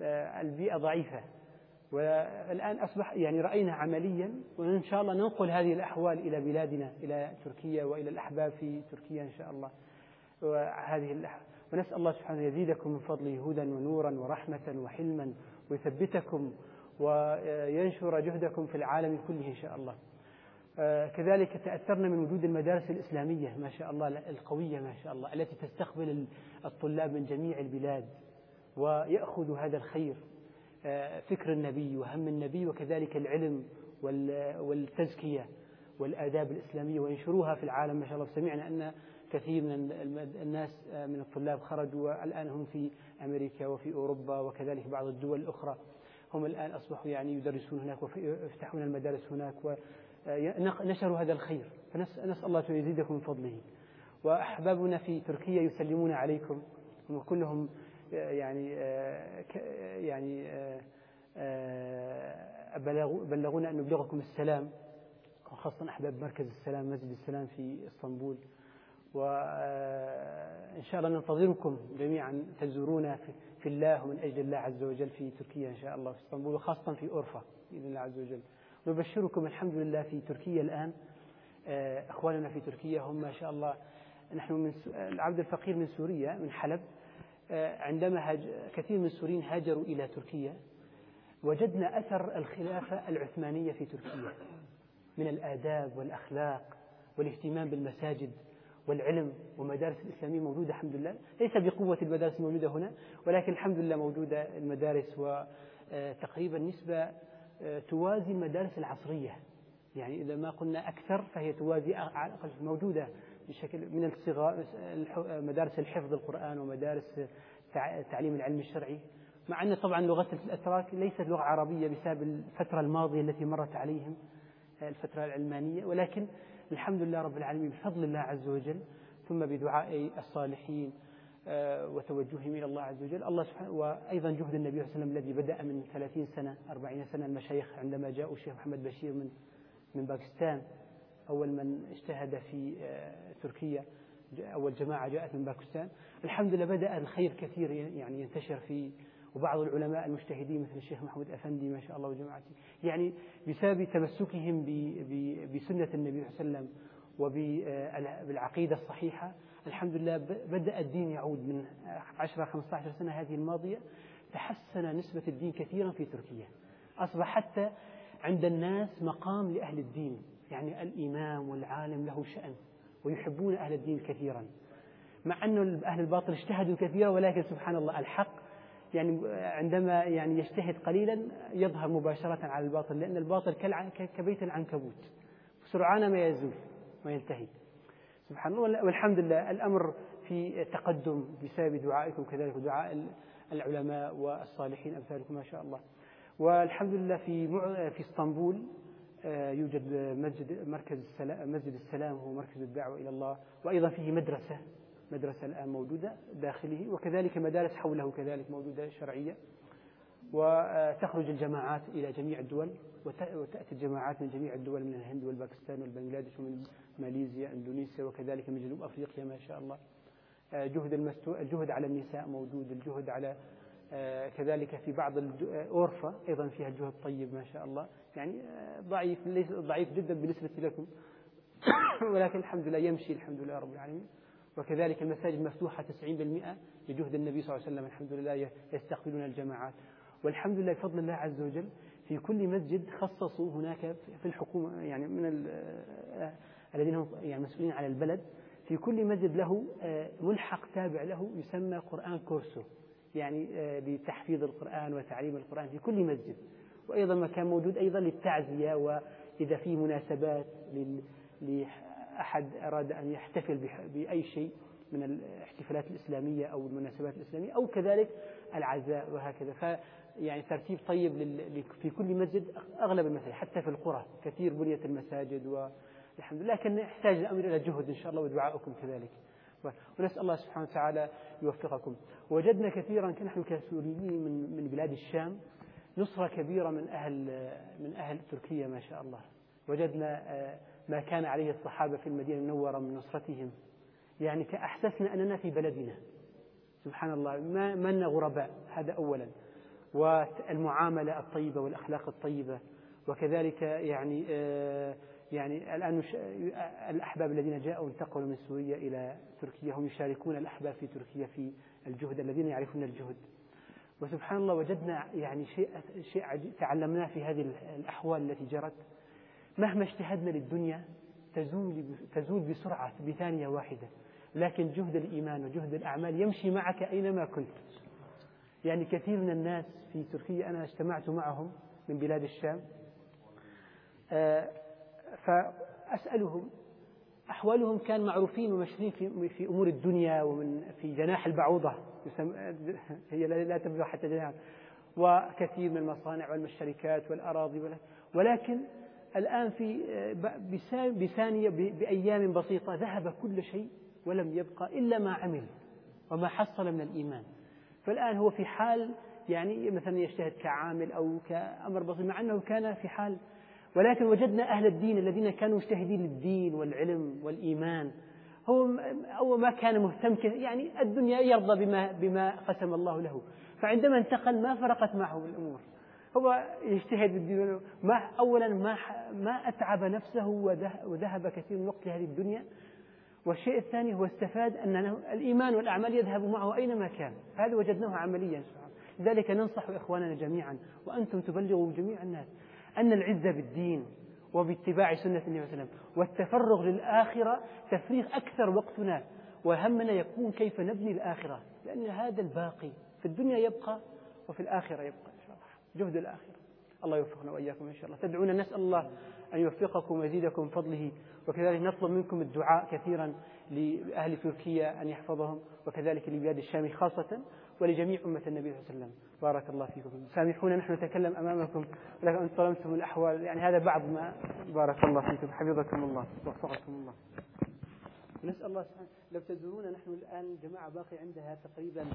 آه، البيئة ضعيفة والآن أصبح يعني رأينا عمليا وإن شاء الله ننقل هذه الأحوال إلى بلادنا إلى تركيا وإلى الأحباب في تركيا إن شاء الله وهذه الأحوال ونسأل الله سبحانه يزيدكم من فضله هدى ونورا ورحمة وحلما ويثبتكم وينشر جهدكم في العالم كله إن شاء الله كذلك تأثرنا من وجود المدارس الإسلامية ما شاء الله القوية ما شاء الله التي تستقبل الطلاب من جميع البلاد ويأخذ هذا الخير فكر النبي وهم النبي وكذلك العلم والتزكية والآداب الإسلامية وينشروها في العالم ما شاء الله سمعنا أن كثير من الناس من الطلاب خرجوا والآن هم في أمريكا وفي أوروبا وكذلك بعض الدول الأخرى هم الآن أصبحوا يعني يدرسون هناك ويفتحون المدارس هناك ونشروا هذا الخير فنسأل الله أن يزيدكم من فضله وأحبابنا في تركيا يسلمون عليكم وكلهم يعني آه، يعني آه، آه، بلغونا أن نبلغكم السلام وخاصة أحباب مركز السلام مسجد السلام في اسطنبول وإن شاء الله ننتظركم جميعا تزورونا في الله ومن أجل الله عز وجل في تركيا إن شاء الله في اسطنبول وخاصة في أورفا بإذن الله عز وجل نبشركم الحمد لله في تركيا الآن إخواننا في تركيا هم ما شاء الله نحن من العبد الفقير من سوريا من حلب آه، عندما كثير من السوريين هاجروا إلى تركيا وجدنا أثر الخلافة العثمانية في تركيا من الآداب والأخلاق والاهتمام بالمساجد والعلم والمدارس الإسلامية موجودة الحمد لله ليس بقوة المدارس الموجودة هنا ولكن الحمد لله موجودة المدارس وتقريبا آه، نسبة آه، توازي المدارس العصرية يعني إذا ما قلنا أكثر فهي توازي على الأقل موجودة بشكل من الصغار مدارس الحفظ القرآن ومدارس تعليم العلم الشرعي مع أن طبعا لغة الأتراك ليست لغة عربية بسبب الفترة الماضية التي مرت عليهم الفترة العلمانية ولكن الحمد لله رب العالمين بفضل الله عز وجل ثم بدعاء الصالحين آه، وتوجههم إلى الله عز وجل الله سبحانه وأيضا جهد النبي صلى الله عليه وسلم الذي بدأ من 30 سنة 40 سنة المشايخ عندما جاءوا الشيخ محمد بشير من من باكستان أول من اجتهد في آه، تركيا أول جماعة جاءت من باكستان الحمد لله بدأ الخير كثير يعني ينتشر في وبعض العلماء المجتهدين مثل الشيخ محمود أفندي ما شاء الله وجماعته يعني بسبب تمسكهم بسنة النبي صلى الله عليه وسلم وبالعقيدة آه، الصحيحة الحمد لله بدأ الدين يعود من 10 15 سنة هذه الماضية تحسن نسبة الدين كثيرا في تركيا أصبح حتى عند الناس مقام لأهل الدين يعني الإمام والعالم له شأن ويحبون أهل الدين كثيرا مع أن أهل الباطل اجتهدوا كثيرا ولكن سبحان الله الحق يعني عندما يعني يجتهد قليلا يظهر مباشرة على الباطل لأن الباطل كبيت العنكبوت سرعان ما يزول وينتهي سبحان الله والحمد لله الأمر في تقدم بسبب دعائكم كذلك دعاء العلماء والصالحين أمثالكم ما شاء الله والحمد لله في في اسطنبول آه، يوجد مسجد مركز السلام مسجد السلام هو مركز الدعوة إلى الله وأيضا فيه مدرسة مدرسة الآن موجودة داخله وكذلك مدارس حوله كذلك موجودة شرعية وتخرج الجماعات إلى جميع الدول وتأتي الجماعات من جميع الدول من الهند والباكستان والبنغلاديش ومن ماليزيا إندونيسيا وكذلك من جنوب أفريقيا ما شاء الله آه، جهد المستو... الجهد على النساء موجود الجهد على آه، كذلك في بعض آه، أورفا أيضا فيها الجهة طيب ما شاء الله يعني آه، ضعيف ليس ضعيف جدا بالنسبة لكم ولكن الحمد لله يمشي الحمد لله رب العالمين وكذلك المساجد مفتوحة 90% لجهد النبي صلى الله عليه وسلم الحمد لله يستقبلون الجماعات والحمد لله بفضل الله عز وجل في كل مسجد خصصوا هناك في الحكومة يعني من الذين هم يعني مسؤولين على البلد في كل مسجد له ملحق تابع له يسمى قرآن كورسو يعني لتحفيظ آه، القرآن وتعليم القرآن في كل مسجد وأيضا مكان موجود أيضا للتعزية وإذا في مناسبات لأحد أراد أن يحتفل بأي شيء من الاحتفالات الإسلامية أو المناسبات الإسلامية أو كذلك العزاء وهكذا ف يعني ترتيب طيب في كل مسجد أغلب المساجد حتى في القرى كثير بنيت المساجد والحمد لله لكن يحتاج الأمر إلى جهد إن شاء الله ودعاؤكم كذلك ونسأل الله سبحانه وتعالى يوفقكم وجدنا كثيرا نحن كسوريين من, من بلاد الشام نصرة كبيرة من أهل, من أهل تركيا ما شاء الله وجدنا آه، ما كان عليه الصحابة في المدينة المنورة من نصرتهم يعني كأحسسنا أننا في بلدنا سبحان الله ما من غرباء هذا أولا والمعاملة الطيبة والأخلاق الطيبة وكذلك يعني آه يعني الآن الأحباب الذين جاءوا انتقلوا من سوريا إلى تركيا هم يشاركون الأحباب في تركيا في الجهد الذين يعرفون الجهد وسبحان الله وجدنا يعني شيء شيء تعلمناه في هذه الأحوال التي جرت مهما اجتهدنا للدنيا تزول تزول بسرعة بثانية واحدة لكن جهد الإيمان وجهد الأعمال يمشي معك أينما كنت يعني كثير من الناس في تركيا أنا اجتمعت معهم من بلاد الشام آه فأسألهم أحوالهم كان معروفين ومشهورين في, في أمور الدنيا ومن في جناح البعوضة هي لا تبدو حتى جناح وكثير من المصانع والشركات والأراضي ولكن الآن في بثانية بأيام بسيطة ذهب كل شيء ولم يبقى إلا ما عمل وما حصل من الإيمان فالآن هو في حال يعني مثلا يجتهد كعامل أو كأمر بسيط مع أنه كان في حال ولكن وجدنا أهل الدين الذين كانوا مجتهدين للدين والعلم والإيمان هو أول ما كان مهتم يعني الدنيا يرضى بما بما قسم الله له فعندما انتقل ما فرقت معه الأمور هو يجتهد بالدين ما أولا ما ما أتعب نفسه وذهب كثير من وقت لهذه الدنيا والشيء الثاني هو استفاد أن الإيمان والأعمال يذهب معه أينما كان هذا وجدناه عمليا لذلك ننصح إخواننا جميعا وأنتم تبلغوا جميع الناس أن العزة بالدين وباتباع سنة النبي صلى الله عليه وسلم والتفرغ للآخرة تفريغ أكثر وقتنا وهمنا يكون كيف نبني الآخرة لأن هذا الباقي في الدنيا يبقى وفي الآخرة يبقى إن شاء الله جهد الآخرة الله يوفقنا وإياكم إن شاء الله تدعونا نسأل الله أن يوفقكم ويزيدكم فضله وكذلك نطلب منكم الدعاء كثيرا لأهل تركيا أن يحفظهم وكذلك لبلاد الشام خاصة ولجميع أمة النبي صلى الله عليه وسلم بارك الله فيكم سامحونا نحن نتكلم أمامكم لكن أن طلمتم الأحوال يعني هذا بعض ما بارك الله فيكم حفظكم الله وفقكم الله نسأل الله سبحانه لو تزورونا نحن الآن جماعة باقي عندها تقريبا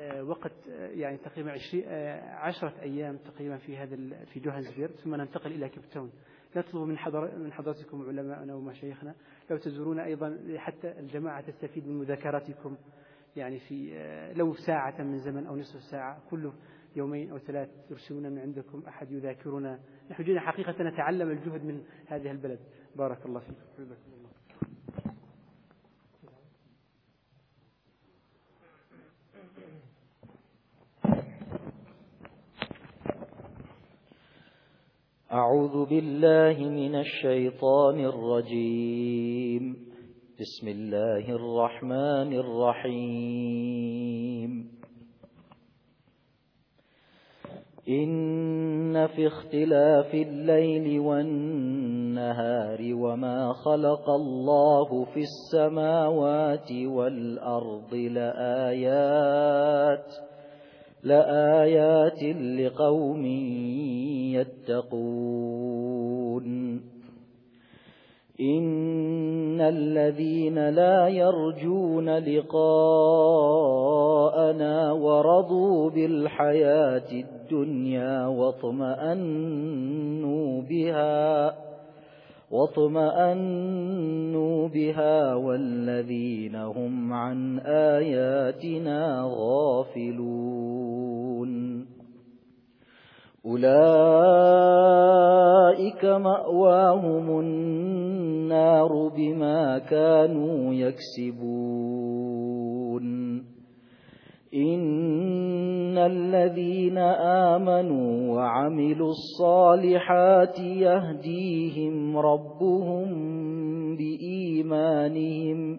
آه، وقت آه، يعني تقريبا آه، عشرة أيام تقريبا في هذا في جوهانسبيرغ ثم ننتقل إلى كيبتاون نطلب من حضر من حضرتكم علماءنا ومشايخنا لو تزورونا أيضا حتى الجماعة تستفيد من مذاكراتكم يعني في آه، لو ساعة من زمن أو نصف ساعة كل يومين أو ثلاث ترسلون من عندكم أحد يذاكرنا نحن جينا حقيقة نتعلم الجهد من هذه البلد بارك الله فيكم
أعوذ بالله من الشيطان الرجيم بسم الله الرحمن الرحيم إن في اختلاف الليل والنهار وما خلق الله في السماوات والأرض لآيات لآيات لقوم يتقون إن الذين لا يرجون لقاءنا ورضوا بالحياة الدنيا واطمأنوا بها واطمأنوا بها والذين هم عن آياتنا غافلون أولئك مأواهم النار بما كانوا يكسبون إن الذين آمنوا وعملوا الصالحات يهديهم ربهم بإيمانهم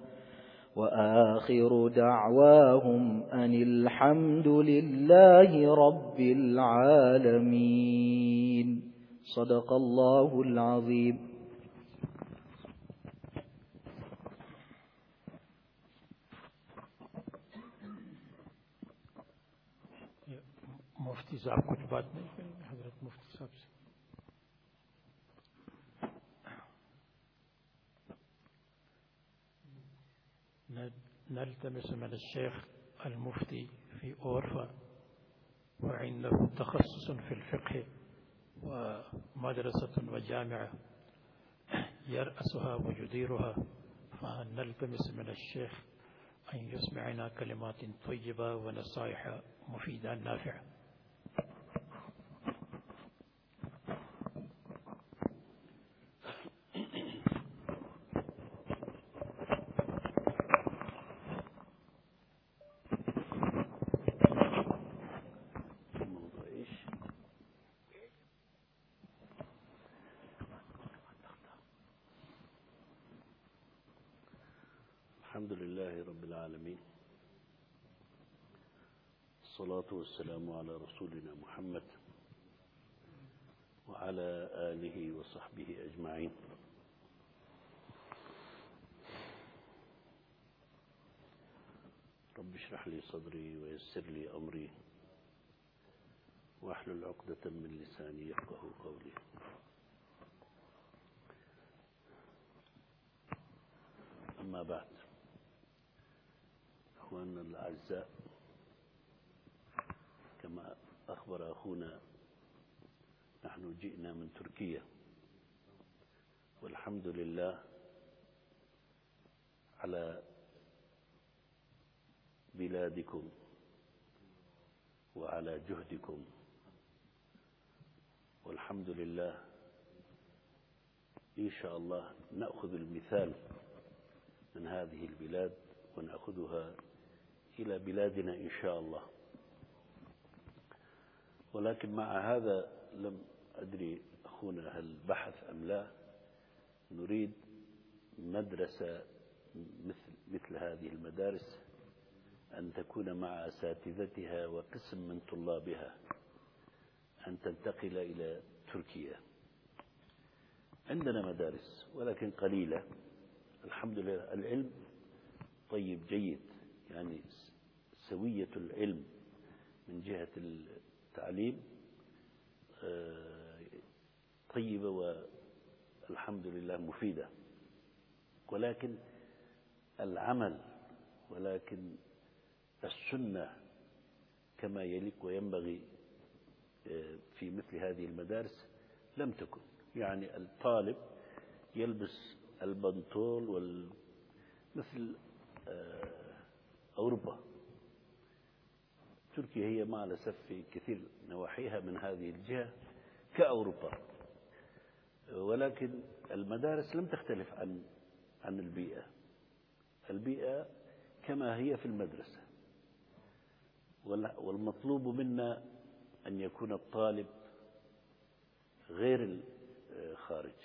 وآخر دعواهم أن الحمد لله رب العالمين صدق الله العظيم
مفتي صاحب کچھ نلتمس من الشيخ المفتي في أورفا وعنده تخصص في الفقه ومدرسة وجامعة يرأسها ويديرها فنلتمس من الشيخ أن يسمعنا كلمات طيبة ونصائح مفيدة نافعة
والصلاة والسلام على رسولنا محمد وعلى آله وصحبه أجمعين رب اشرح لي صدري ويسر لي أمري واحلل عقدة من لساني يفقه قولي أما بعد أخواننا الأعزاء كما أخبر أخونا نحن جئنا من تركيا والحمد لله على بلادكم وعلى جهدكم والحمد لله إن شاء الله نأخذ المثال من هذه البلاد ونأخذها إلى بلادنا إن شاء الله ولكن مع هذا لم أدري أخونا هل بحث أم لا نريد مدرسة مثل, مثل هذه المدارس أن تكون مع أساتذتها وقسم من طلابها أن تنتقل إلى تركيا عندنا مدارس ولكن قليلة الحمد لله العلم طيب جيد يعني سوية العلم من جهة تعليم آه، طيبة والحمد لله مفيدة ولكن العمل ولكن السنة كما يليق وينبغي آه، في مثل هذه المدارس لم تكن يعني الطالب يلبس البنطول مثل آه، أوروبا تركيا هي ما لسف في كثير نواحيها من هذه الجهة كأوروبا ولكن المدارس لم تختلف عن عن البيئة البيئة كما هي في المدرسة والمطلوب منا أن يكون الطالب غير الخارج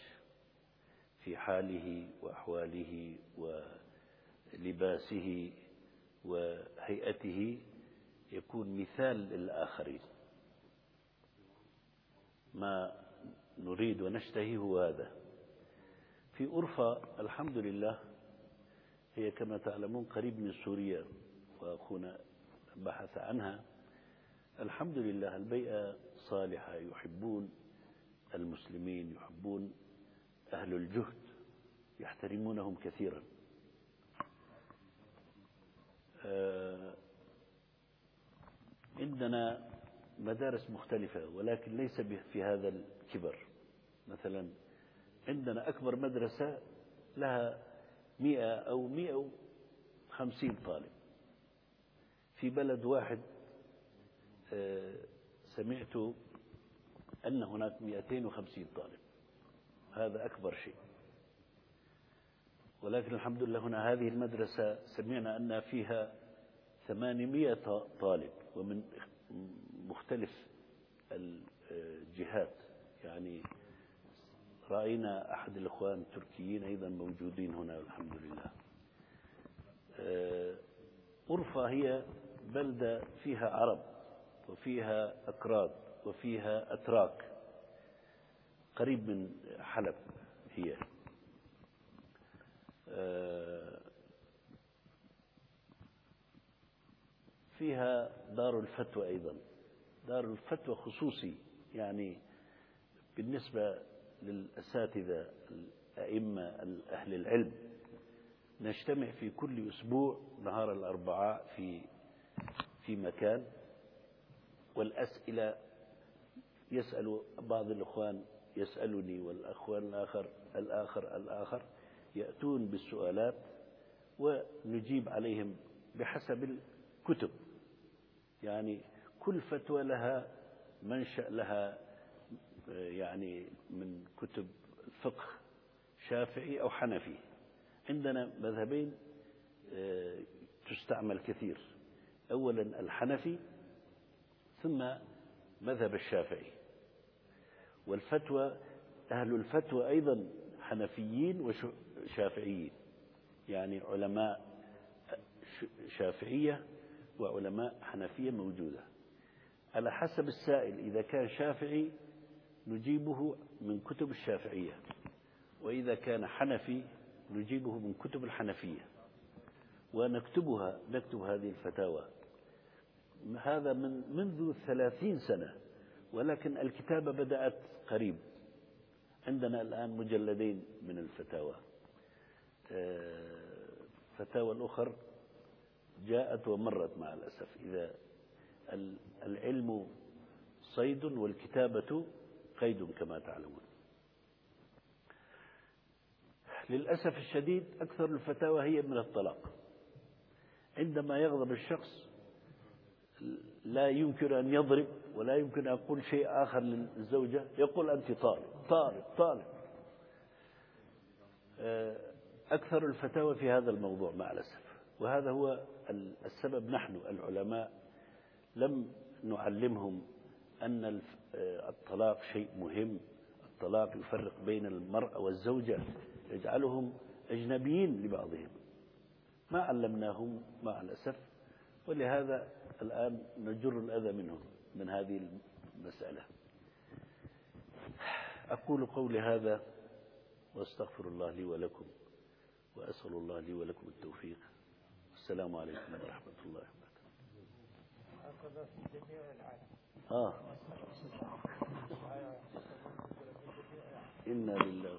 في حاله وأحواله ولباسه وهيئته يكون مثال للآخرين ما نريد ونشتهي هو هذا في أرفا الحمد لله هي كما تعلمون قريب من سوريا وأخونا بحث عنها الحمد لله البيئة صالحة يحبون المسلمين يحبون أهل الجهد يحترمونهم كثيرا آه، عندنا مدارس مختلفة ولكن ليس في هذا الكبر مثلا عندنا أكبر مدرسة لها مئة أو مئة وخمسين طالب في بلد واحد آه، سمعت أن هناك وخمسين طالب هذا أكبر شيء ولكن الحمد لله هنا هذه المدرسة سمعنا أن فيها ثمانمائة طالب ومن مختلف الجهات يعني رأينا أحد الإخوان التركيين أيضا موجودين هنا والحمد لله أرفا هي بلدة فيها عرب وفيها أكراد وفيها أتراك قريب من حلب هي فيها دار الفتوى أيضا دار الفتوى خصوصي يعني بالنسبة للأساتذة الأئمة أهل العلم نجتمع في كل أسبوع نهار الأربعاء في في مكان والأسئلة يسأل بعض الإخوان يسألني والأخوان الآخر الآخر الآخر يأتون بالسؤالات ونجيب عليهم بحسب الكتب يعني كل فتوى لها منشأ لها يعني من كتب الفقه شافعي أو حنفي عندنا مذهبين آه، تستعمل كثير أولا الحنفي ثم مذهب الشافعي والفتوى أهل الفتوى أيضا حنفيين وشافعيين يعني علماء شافعية وعلماء حنفية موجودة على حسب السائل إذا كان شافعي نجيبه من كتب الشافعية وإذا كان حنفي نجيبه من كتب الحنفية ونكتبها نكتب هذه الفتاوى هذا من منذ ثلاثين سنة ولكن الكتابة بدأت قريب عندنا الآن مجلدين من الفتاوى آه، فتاوى الأخر جاءت ومرت مع الأسف إذا العلم صيد والكتابة قيد كما تعلمون للأسف الشديد أكثر الفتاوى هي من الطلاق عندما يغضب الشخص لا يمكن أن يضرب ولا يمكن أن يقول شيء آخر للزوجة يقول أنت طالب طالب طالب آه، أكثر الفتاوى في هذا الموضوع مع الأسف وهذا هو السبب نحن العلماء لم نعلمهم أن آه، الطلاق شيء مهم الطلاق يفرق بين المرأة والزوجة يجعلهم أجنبيين لبعضهم ما علمناهم مع الأسف ولهذا الآن نجر الأذى منهم من هذه المسألة أقول قولي هذا وأستغفر الله لي ولكم وأسأل الله لي ولكم التوفيق السلام عليكم ورحمة الله
وبركاته آه إنا لله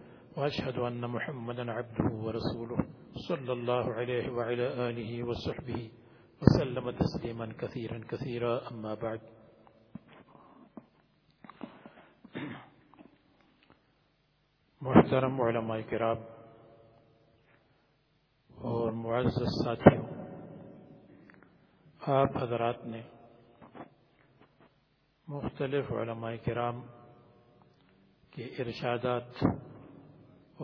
وأشهد أن عبده ورسوله صلى الله عليه وعلى آله وصحبه وسلم تسليما كثيرا كثيرا أما بعد محترم علماء کرام اور معزز ساتھیوں آپ حضرات نے مختلف علماء کرام کے ارشادات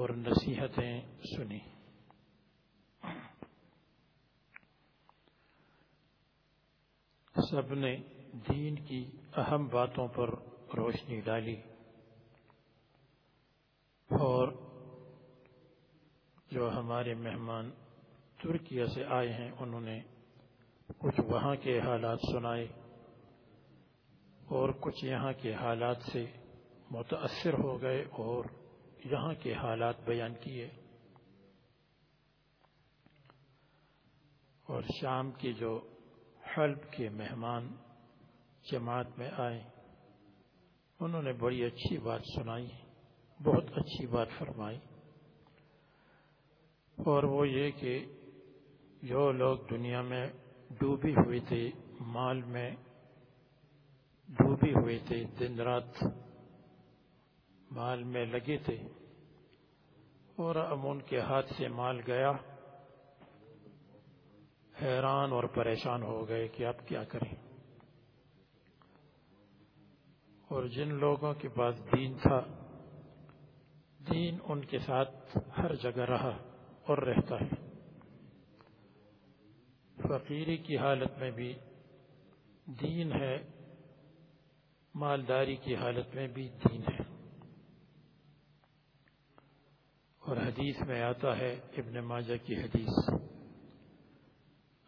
اور نصیحتیں سنی سب نے دین کی اہم باتوں پر روشنی ڈالی اور جو ہمارے مہمان ترکیہ سے آئے ہیں انہوں نے کچھ وہاں کے حالات سنائے اور کچھ یہاں کے حالات سے متاثر ہو گئے اور یہاں کے حالات بیان کیے اور شام کے جو حلب کے مہمان جماعت میں آئے انہوں نے بڑی اچھی بات سنائی بہت اچھی بات فرمائی اور وہ یہ کہ جو لوگ دنیا میں ڈوبی ہوئے تھے مال میں ڈوبی ہوئے تھے دن رات مال میں لگے تھے اور ان کے ہاتھ سے مال گیا حیران اور پریشان ہو گئے کہ آپ کیا کریں اور جن لوگوں کے پاس دین تھا دین ان کے ساتھ ہر جگہ رہا اور رہتا ہے فقیری کی حالت میں بھی دین ہے مالداری کی حالت میں بھی دین ہے اور حدیث میں آتا ہے ابن ماجہ کی حدیث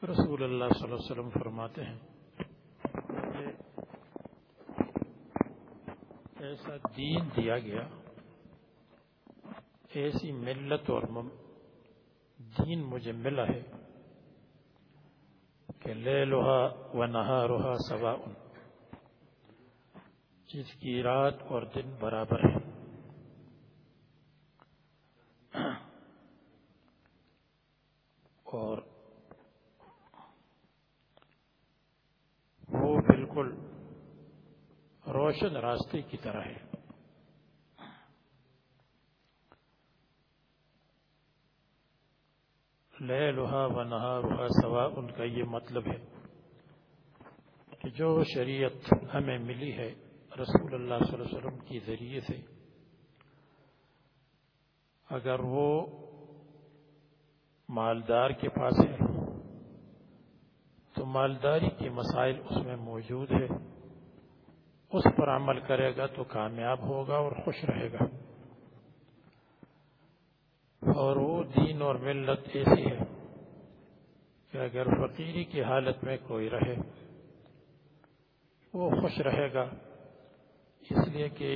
رسول اللہ صلی اللہ علیہ وسلم فرماتے ہیں ایسا دین دیا گیا ایسی ملت اور دین مجھے ملا ہے کہ لے لوہا و نہا روحا سوا ان جس کی رات اور دن برابر ہے اور وہ بالکل روشن راستے کی طرح ہے لہ و نہا روحا سوا ان کا یہ مطلب ہے کہ جو شریعت ہمیں ملی ہے رسول اللہ صلی اللہ علیہ وسلم کے ذریعے سے اگر وہ مالدار کے پاس ہے تو مالداری کے مسائل اس میں موجود ہے اس پر عمل کرے گا تو کامیاب ہوگا اور خوش رہے گا اور وہ دین اور ملت ایسی ہے کہ اگر فقیری کی حالت میں کوئی رہے وہ خوش رہے گا اس لیے کہ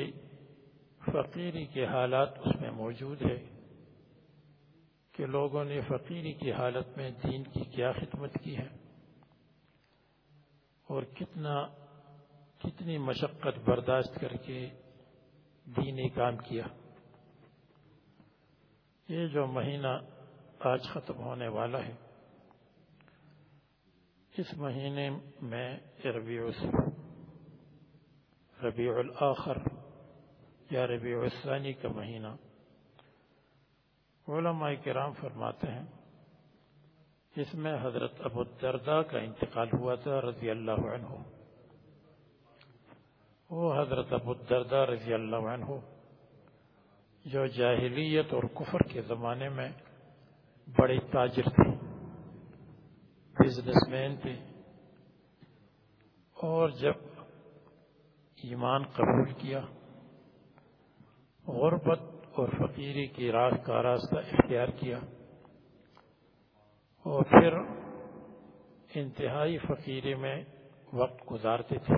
فقیری کے حالات اس میں موجود ہے کہ لوگوں نے فقیری کی حالت میں دین کی کیا خدمت کی ہے اور کتنا کتنی مشقت برداشت کر کے دینی کام کیا یہ جو مہینہ آج ختم ہونے والا ہے اس مہینے میں ربیع ربیع الآخر یا ربیع الثانی کا مہینہ علماء کرام فرماتے ہیں اس میں حضرت ابو دردا کا انتقال ہوا تھا رضی اللہ عنہ وہ حضرت ابو دردا رضی اللہ عنہ جو جاہلیت اور کفر کے زمانے میں بڑے تاجر تھے بزنس مین تھے اور جب ایمان قبول کیا غربت اور فقیری کی راہ کا راستہ اختیار کیا اور پھر انتہائی فقیری میں وقت گزارتے تھے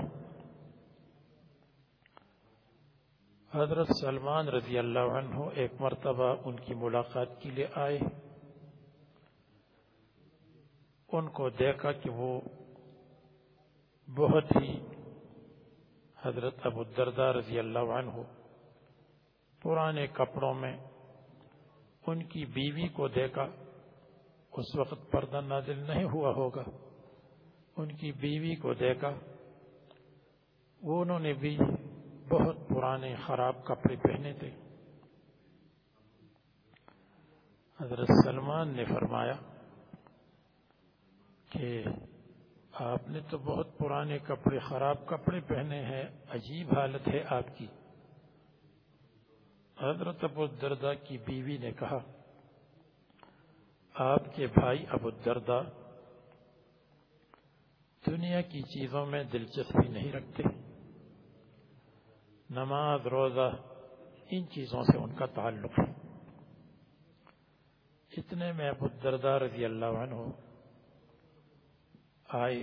حضرت سلمان رضی اللہ عنہ ایک مرتبہ ان کی ملاقات کے لیے آئے ان کو دیکھا کہ وہ بہت ہی حضرت ابو الدردہ رضی اللہ عنہ پرانے کپڑوں میں ان کی بیوی کو دیکھا اس وقت پردہ نازل نہیں ہوا ہوگا ان کی بیوی کو دیکھا وہ انہوں نے بھی بہت پرانے خراب کپڑے پہنے تھے حضرت سلمان نے فرمایا کہ آپ نے تو بہت پرانے کپڑے خراب کپڑے پہنے ہیں عجیب حالت ہے آپ کی حضرت ابو دردا کی بیوی نے کہا آپ کے بھائی ابو دردا دنیا کی چیزوں میں دلچسپی نہیں رکھتے نماز روزہ ان چیزوں سے ان کا تعلق ہے اتنے میں ابو دردا رضی اللہ عنہ آئے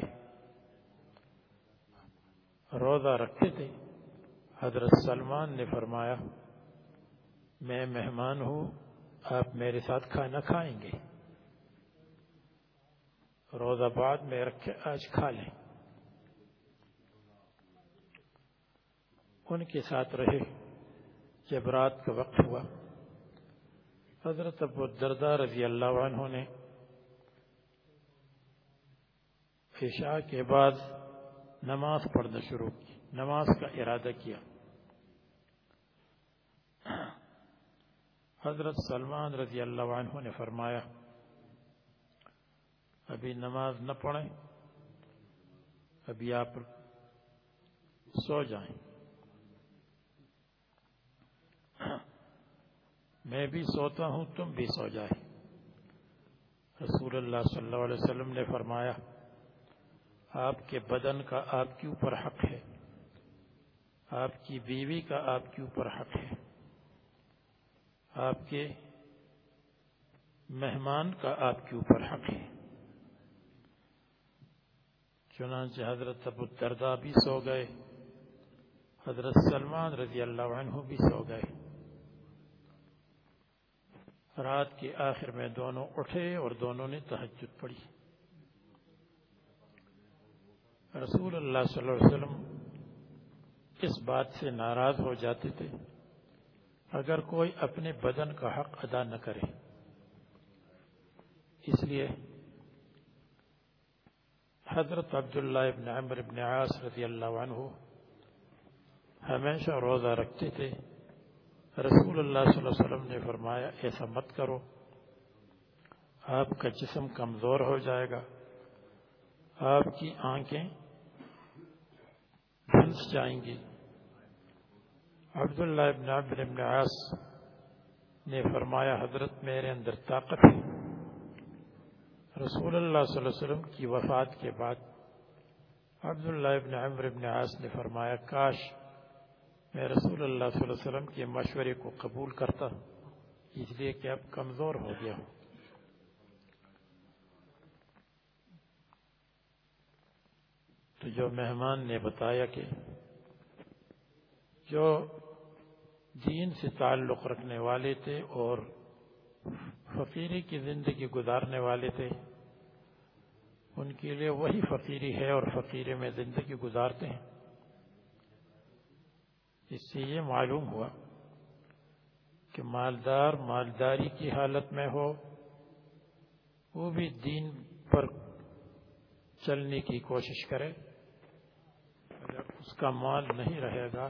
روزہ رکھتے تھے حضرت سلمان نے فرمایا میں مہمان ہوں آپ میرے ساتھ کھانا کھائیں گے روزہ بعد میں رکھ کے آج کھا لیں ان کے ساتھ رہے جب رات کا وقت ہوا حضرت ابو دردہ رضی اللہ عنہ نے عشاء کے بعد نماز پڑھنا شروع کی نماز کا ارادہ کیا حضرت سلمان رضی اللہ عنہ نے فرمایا ابھی نماز نہ پڑھیں ابھی آپ سو جائیں میں بھی سوتا ہوں تم بھی سو جائے رسول اللہ صلی اللہ علیہ وسلم نے فرمایا آپ کے بدن کا آپ کی اوپر حق ہے آپ کی بیوی کا آپ کی اوپر حق ہے آپ کے مہمان کا آپ کے اوپر حق ہے چنانچہ حضرت ابو الدردہ بھی سو گئے حضرت سلمان رضی اللہ عنہ بھی سو گئے رات کے آخر میں دونوں اٹھے اور دونوں نے تحجد پڑی رسول اللہ صلی اللہ علیہ وسلم اس بات سے ناراض ہو جاتے تھے اگر کوئی اپنے بدن کا حق ادا نہ کرے اس لیے حضرت عبداللہ ابن عمر ابن عاص رضی اللہ عنہ ہمیشہ روزہ رکھتے تھے رسول اللہ صلی اللہ علیہ وسلم نے فرمایا ایسا مت کرو آپ کا جسم کمزور ہو جائے گا آپ کی آنکھیں بھنس جائیں گی عبداللہ ابن ابن عبد عاص نے فرمایا حضرت میرے اندر طاقت ہے رسول اللہ صلی اللہ علیہ وسلم کی وفات کے بعد عبداللہ ابن ابن عمر عاص نے فرمایا کاش میں رسول اللہ صلی اللہ علیہ وسلم کے مشورے کو قبول کرتا اس لیے کہ اب کمزور ہو گیا ہوں تو جو مہمان نے بتایا کہ جو دین سے تعلق رکھنے والے تھے اور فقیری کی زندگی گزارنے والے تھے ان کے لیے وہی فقیری ہے اور فقیرے میں زندگی گزارتے ہیں اس سے یہ معلوم ہوا کہ مالدار مالداری کی حالت میں ہو وہ بھی دین پر چلنے کی کوشش کرے اس کا مال نہیں رہے گا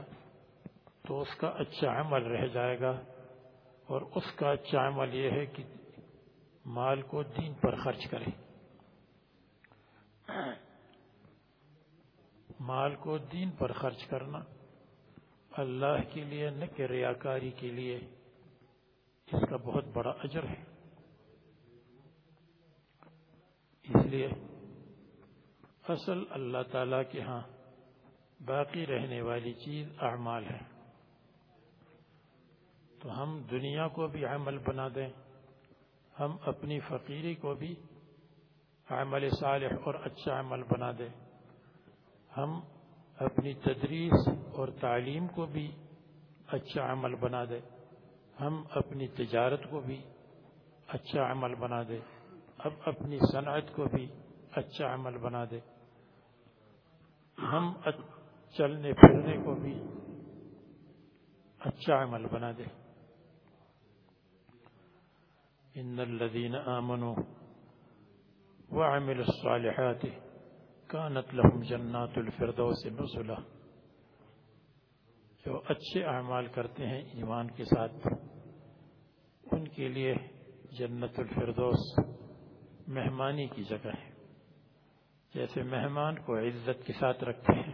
تو اس کا اچھا عمل رہ جائے گا اور اس کا اچھا عمل یہ ہے کہ مال کو دین پر خرچ کرے مال کو دین پر خرچ کرنا اللہ کے لیے نک ریا کاری کے لیے اس کا بہت بڑا اجر ہے اس لیے اصل اللہ تعالیٰ کے ہاں باقی رہنے والی چیز اعمال ہے تو ہم دنیا کو بھی عمل بنا دیں ہم اپنی فقیری کو بھی عمل صالح اور اچھا عمل بنا دیں ہم اپنی تدریس اور تعلیم کو بھی اچھا عمل بنا دیں ہم اپنی تجارت کو بھی اچھا عمل بنا دیں ہم اپنی صنعت کو بھی اچھا عمل بنا دیں ہم چلنے پھرنے کو بھی اچھا عمل بنا دیں ان الذين آمنوا وعملوا الصالحات كانت لهم جنات الفردوس نزلا جو اچھے اعمال کرتے ہیں ایمان کے ساتھ ان کے لیے جنت الفردوس مہمانی کی جگہ ہے جیسے مہمان کو عزت کے ساتھ رکھتے ہیں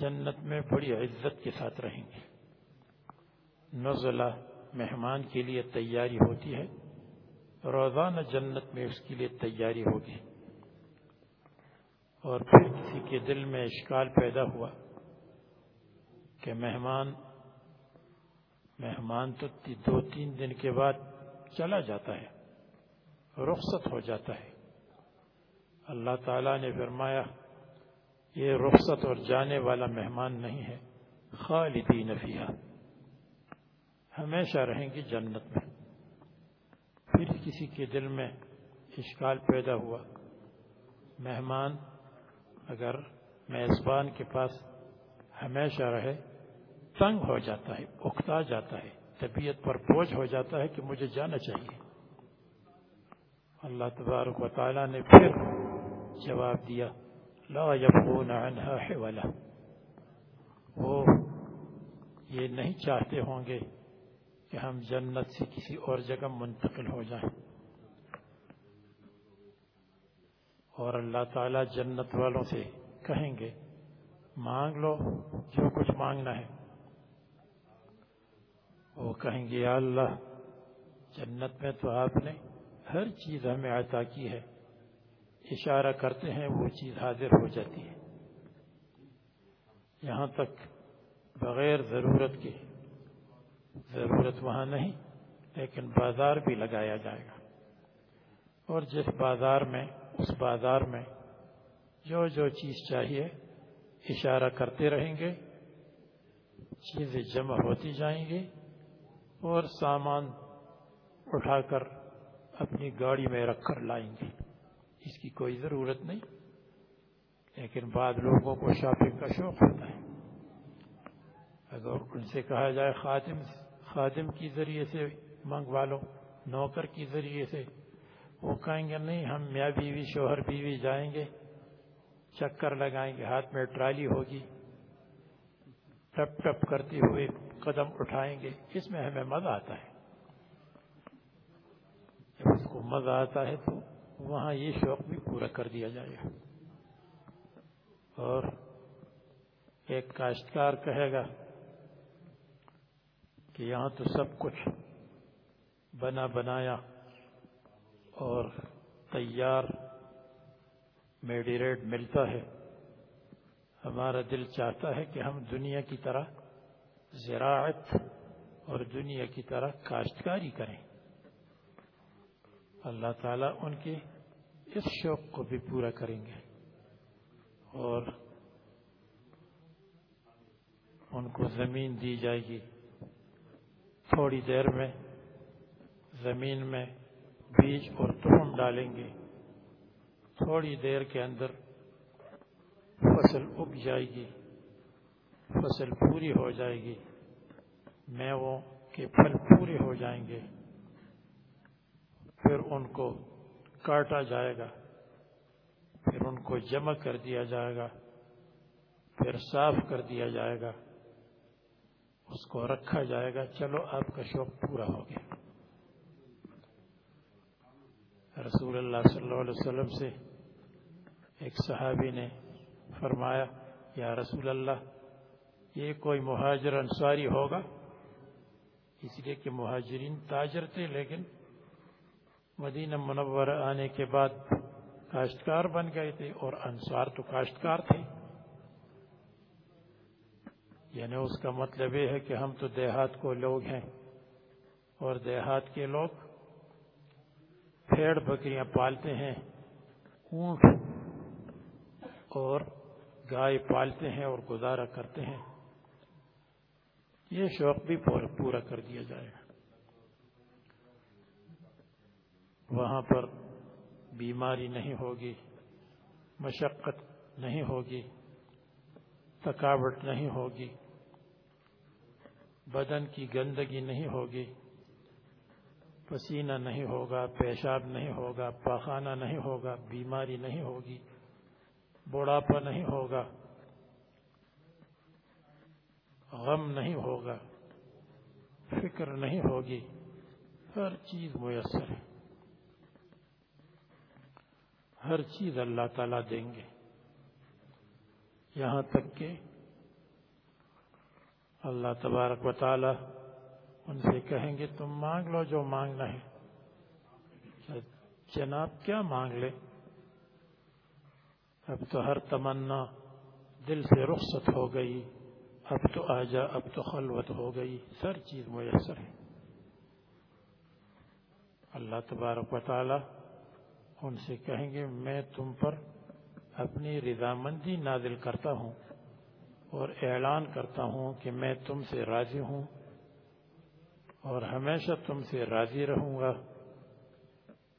جنت میں بڑی عزت کے ساتھ رہیں گے نزلہ مہمان کے لیے تیاری ہوتی ہے روزانہ جنت میں اس کے لیے تیاری ہوگی اور پھر کسی کے دل میں اشکال پیدا ہوا کہ مہمان مہمان تو دو تین دن کے بعد چلا جاتا ہے رخصت ہو جاتا ہے اللہ تعالیٰ نے فرمایا یہ رخصت اور جانے والا مہمان نہیں ہے خالدین فیہا ہمیشہ رہیں گی جنت میں پھر کسی کے دل میں اشکال پیدا ہوا مہمان اگر میزبان کے پاس ہمیشہ رہے تنگ ہو جاتا ہے اکتا جاتا ہے طبیعت پر بوجھ ہو جاتا ہے کہ مجھے جانا چاہیے اللہ تبارک و تعالیٰ نے پھر جواب دیا لا يبغون عنها حولا وہ یہ نہیں چاہتے ہوں گے کہ ہم جنت سے کسی اور جگہ منتقل ہو جائیں اور اللہ تعالیٰ جنت والوں سے کہیں گے مانگ لو جو کچھ مانگنا ہے وہ کہیں گے یا اللہ جنت میں تو آپ نے ہر چیز ہمیں عطا کی ہے اشارہ کرتے ہیں وہ چیز حاضر ہو جاتی ہے یہاں تک بغیر ضرورت کے ضرورت وہاں نہیں لیکن بازار بھی لگایا جائے گا اور جس بازار میں اس بازار میں جو جو چیز چاہیے اشارہ کرتے رہیں گے چیزیں جمع ہوتی جائیں گی اور سامان اٹھا کر اپنی گاڑی میں رکھ کر لائیں گے اس کی کوئی ضرورت نہیں لیکن بعد لوگوں کو شاپنگ کا شوق ہوتا ہے اگر ان سے کہا جائے خاتم سے خادم کی ذریعے سے منگوا لو نوکر کی ذریعے سے وہ کہیں گے نہیں ہم میاں بیوی شوہر بیوی جائیں گے چکر لگائیں گے ہاتھ میں ٹرالی ہوگی ٹپ ٹپ کرتے ہوئے قدم اٹھائیں گے اس میں ہمیں مزہ آتا ہے جب اس کو مزہ آتا ہے تو وہاں یہ شوق بھی پورا کر دیا جائے گا اور ایک کاشتکار کہے گا کہ یہاں تو سب کچھ بنا بنایا اور تیار میڈی ریڈ ملتا ہے ہمارا دل چاہتا ہے کہ ہم دنیا کی طرح زراعت اور دنیا کی طرح کاشتکاری کریں اللہ تعالیٰ ان کے اس شوق کو بھی پورا کریں گے اور ان کو زمین دی جائے گی تھوڑی دیر میں زمین میں بیج اور تخم ڈالیں گے تھوڑی دیر کے اندر فصل اگ جائے گی فصل پوری ہو جائے گی میں وہ کے پھل پورے ہو جائیں گے پھر ان کو کاٹا جائے گا پھر ان کو جمع کر دیا جائے گا پھر صاف کر دیا جائے گا اس کو رکھا جائے گا چلو آپ کا شوق پورا ہو گیا رسول اللہ صلی اللہ علیہ وسلم سے ایک صحابی نے فرمایا یا رسول اللہ یہ کوئی مہاجر انصاری ہوگا اس لیے کہ مہاجرین تاجر تھے لیکن مدینہ منور آنے کے بعد کاشتکار بن گئے تھے اور انصار تو کاشتکار تھے یعنی اس کا مطلب یہ ہے کہ ہم تو دیہات کو لوگ ہیں اور دیہات کے لوگ پھیڑ بکریاں پالتے ہیں اونٹ اور گائے پالتے ہیں اور گزارا کرتے ہیں یہ شوق بھی پورا کر دیا جائے وہاں پر بیماری نہیں ہوگی مشقت نہیں ہوگی تھکاوٹ نہیں ہوگی بدن کی گندگی نہیں ہوگی پسینہ نہیں ہوگا پیشاب نہیں ہوگا پخانہ نہیں ہوگا بیماری نہیں ہوگی بڑھاپا نہیں ہوگا غم نہیں ہوگا فکر نہیں ہوگی ہر چیز میسر ہے ہر چیز اللہ تعالیٰ دیں گے یہاں تک کہ اللہ تبارک و تعالی ان سے کہیں گے تم مانگ لو جو مانگنا ہے جناب کیا مانگ لے اب تو ہر تمنا دل سے رخصت ہو گئی اب تو جا اب تو خلوت ہو گئی سر چیز میسر ہے اللہ تبارک و تعالی ان سے کہیں گے میں تم پر اپنی رضامندی نازل کرتا ہوں اور اعلان کرتا ہوں کہ میں تم سے راضی ہوں اور ہمیشہ تم سے راضی رہوں گا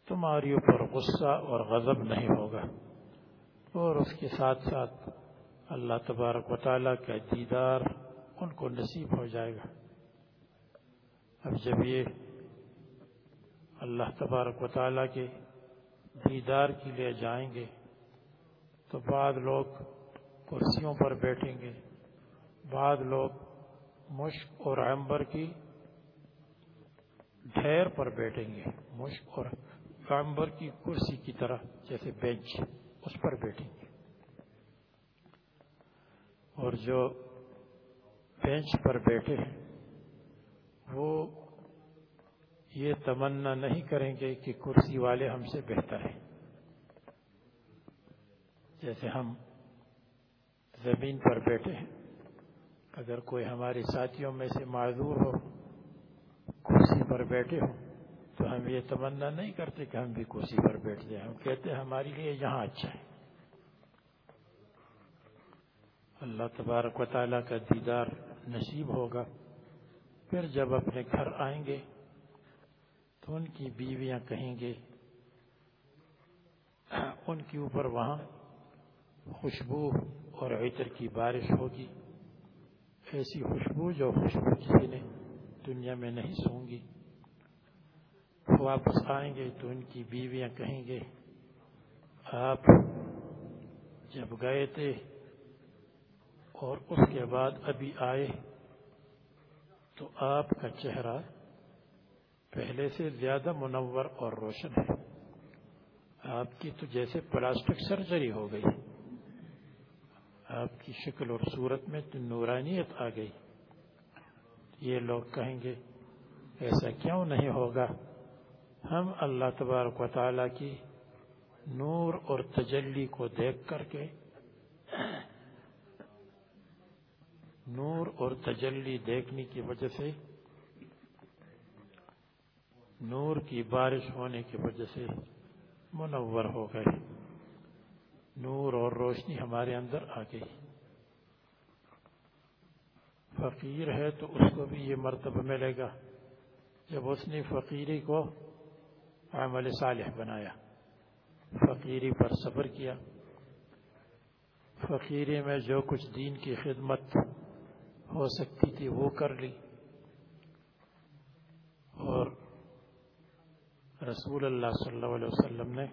تمہاری اوپر غصہ اور غضب نہیں ہوگا اور اس کے ساتھ ساتھ اللہ تبارک و تعالیٰ کا دیدار ان کو نصیب ہو جائے گا اب جب یہ اللہ تبارک و تعالیٰ کے دیدار کے لیے جائیں گے تو بعد لوگ کرسیوں پر بیٹھیں گے بعد لوگ مشق اور عمبر کی ڈھیر پر بیٹھیں گے مشق اور عمبر کی کرسی کی طرح جیسے بینچ اس پر بیٹھیں گے اور جو بینچ پر بیٹھے ہیں وہ یہ تمنا نہیں کریں گے کہ کرسی والے ہم سے بہتر ہیں جیسے ہم زمین پر بیٹھے ہیں اگر کوئی ہمارے ساتھیوں میں سے معذور ہو کرسی پر بیٹھے ہو تو ہم یہ تمنا نہیں کرتے کہ ہم بھی کرسی پر بیٹھ جائیں ہم کہتے ہیں ہمارے لیے یہاں اچھا ہے اللہ تبارک و تعالیٰ کا دیدار نصیب ہوگا پھر جب اپنے گھر آئیں گے تو ان کی بیویاں کہیں گے ان کے اوپر وہاں خوشبو اور عطر کی بارش ہوگی ایسی خوشبو جو خوشبو کسی نے دنیا میں نہیں سونگی واپس آئیں گے تو ان کی بیویاں کہیں گے آپ جب گئے تھے اور اس کے بعد ابھی آئے تو آپ کا چہرہ پہلے سے زیادہ منور اور روشن ہے آپ کی تو جیسے پلاسٹک سرجری ہو گئی آپ کی شکل اور صورت میں تو نورانیت آ گئی یہ لوگ کہیں گے ایسا کیوں نہیں ہوگا ہم اللہ تبارک و تعالی کی نور اور تجلی کو دیکھ کر کے نور اور تجلی دیکھنے کی وجہ سے نور کی بارش ہونے کی وجہ سے منور ہو گئے نور اور روشنی ہمارے اندر آ گئی فقیر ہے تو اس کو بھی یہ مرتبہ ملے گا جب اس نے فقیری کو عمل صالح بنایا فقیری پر صبر کیا فقیری میں جو کچھ دین کی خدمت ہو سکتی تھی وہ کر لی اور رسول اللہ صلی اللہ علیہ وسلم نے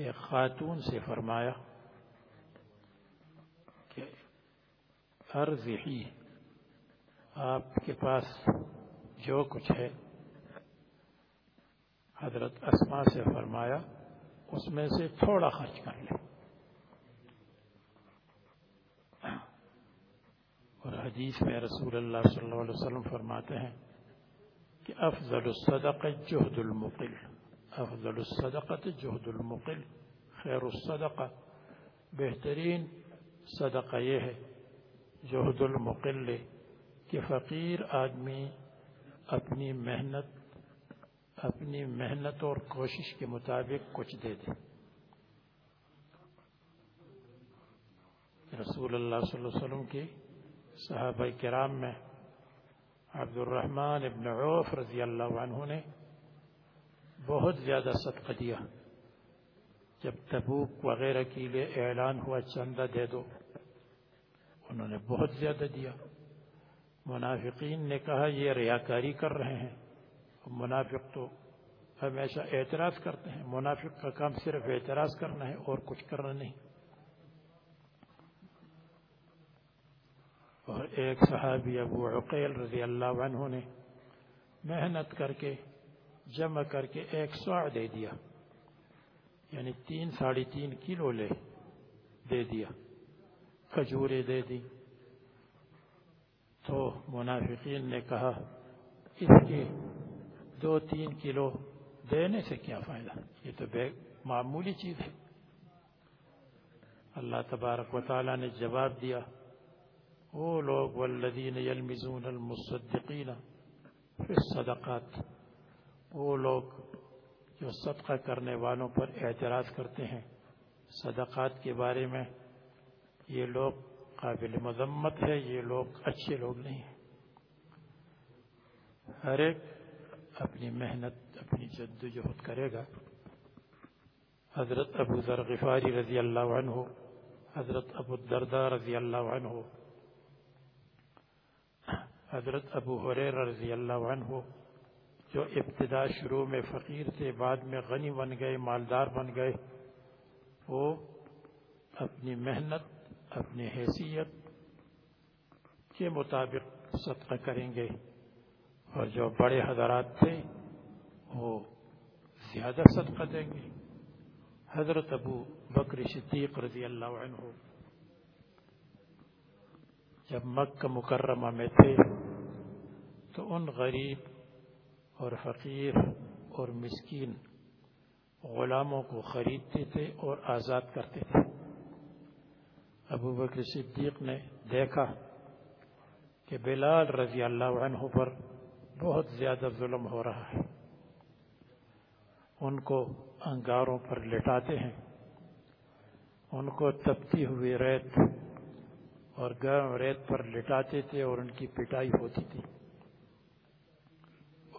ایک خاتون سے فرمایا کہ قرض ہی آپ کے پاس جو کچھ ہے حضرت اسما سے فرمایا اس میں سے تھوڑا خرچ کر لیں اور حدیث میں رسول اللہ صلی اللہ علیہ وسلم فرماتے ہیں کہ افضل الصدق جہد المقل عبدالصدقت جوہد المقل خیر الصدقت بہترین صدقہ یہ ہے جهد المقل کہ فقیر آدمی اپنی محنت اپنی محنت اور کوشش کے مطابق کچھ دے دے رسول اللہ صلی اللہ علیہ وسلم کی صحابہ کرام میں عبد الرحمن ابن عوف رضی اللہ عنہ نے بہت زیادہ صدقہ دیا جب تبوک وغیرہ کے لیے اعلان ہوا چندہ دے دو انہوں نے بہت زیادہ دیا منافقین نے کہا یہ ریاکاری کر رہے ہیں منافق تو ہمیشہ اعتراض کرتے ہیں منافق کا کام صرف اعتراض کرنا ہے اور کچھ کرنا نہیں اور ایک صحابی ابو عقیل رضی اللہ عنہ نے محنت کر کے جمع کر کے ایک سو دے دیا یعنی تین ساڑھی تین کلو لے دے دیا دے دی تو منافقین نے کہا اس کے دو تین کلو دینے سے کیا فائدہ یہ تو بے معمولی چیز ہے اللہ تبارک و تعالی نے جواب دیا وہ لوگ والذین یلمزون المصدقین فی الصدقات وہ لوگ جو صدقہ کرنے والوں پر اعتراض کرتے ہیں صدقات کے بارے میں یہ لوگ قابل مذمت ہے یہ لوگ اچھے لوگ نہیں ہیں ہر ایک اپنی محنت اپنی جد و جہد کرے گا حضرت ابو ذرغفاری رضی اللہ عنہ حضرت ابو الدردہ رضی اللہ عنہ حضرت ابو حریر رضی اللہ عنہ جو ابتدا شروع میں فقیر تھے بعد میں غنی بن گئے مالدار بن گئے وہ اپنی محنت اپنی حیثیت کے مطابق صدقہ کریں گے اور جو بڑے حضرات تھے وہ زیادہ صدقہ دیں گے حضرت ابو بکر صدیق رضی اللہ عنہ جب مکہ مکرمہ میں تھے تو ان غریب اور فقیر اور مسکین غلاموں کو خریدتے تھے اور آزاد کرتے تھے ابو بکر صدیق نے دیکھا کہ بلال رضی اللہ عنہ پر بہت زیادہ ظلم ہو رہا ہے ان کو انگاروں پر لٹاتے ہیں ان کو تپتی ہوئی ریت اور گرم ریت پر لٹاتے تھے اور ان کی پٹائی ہوتی تھی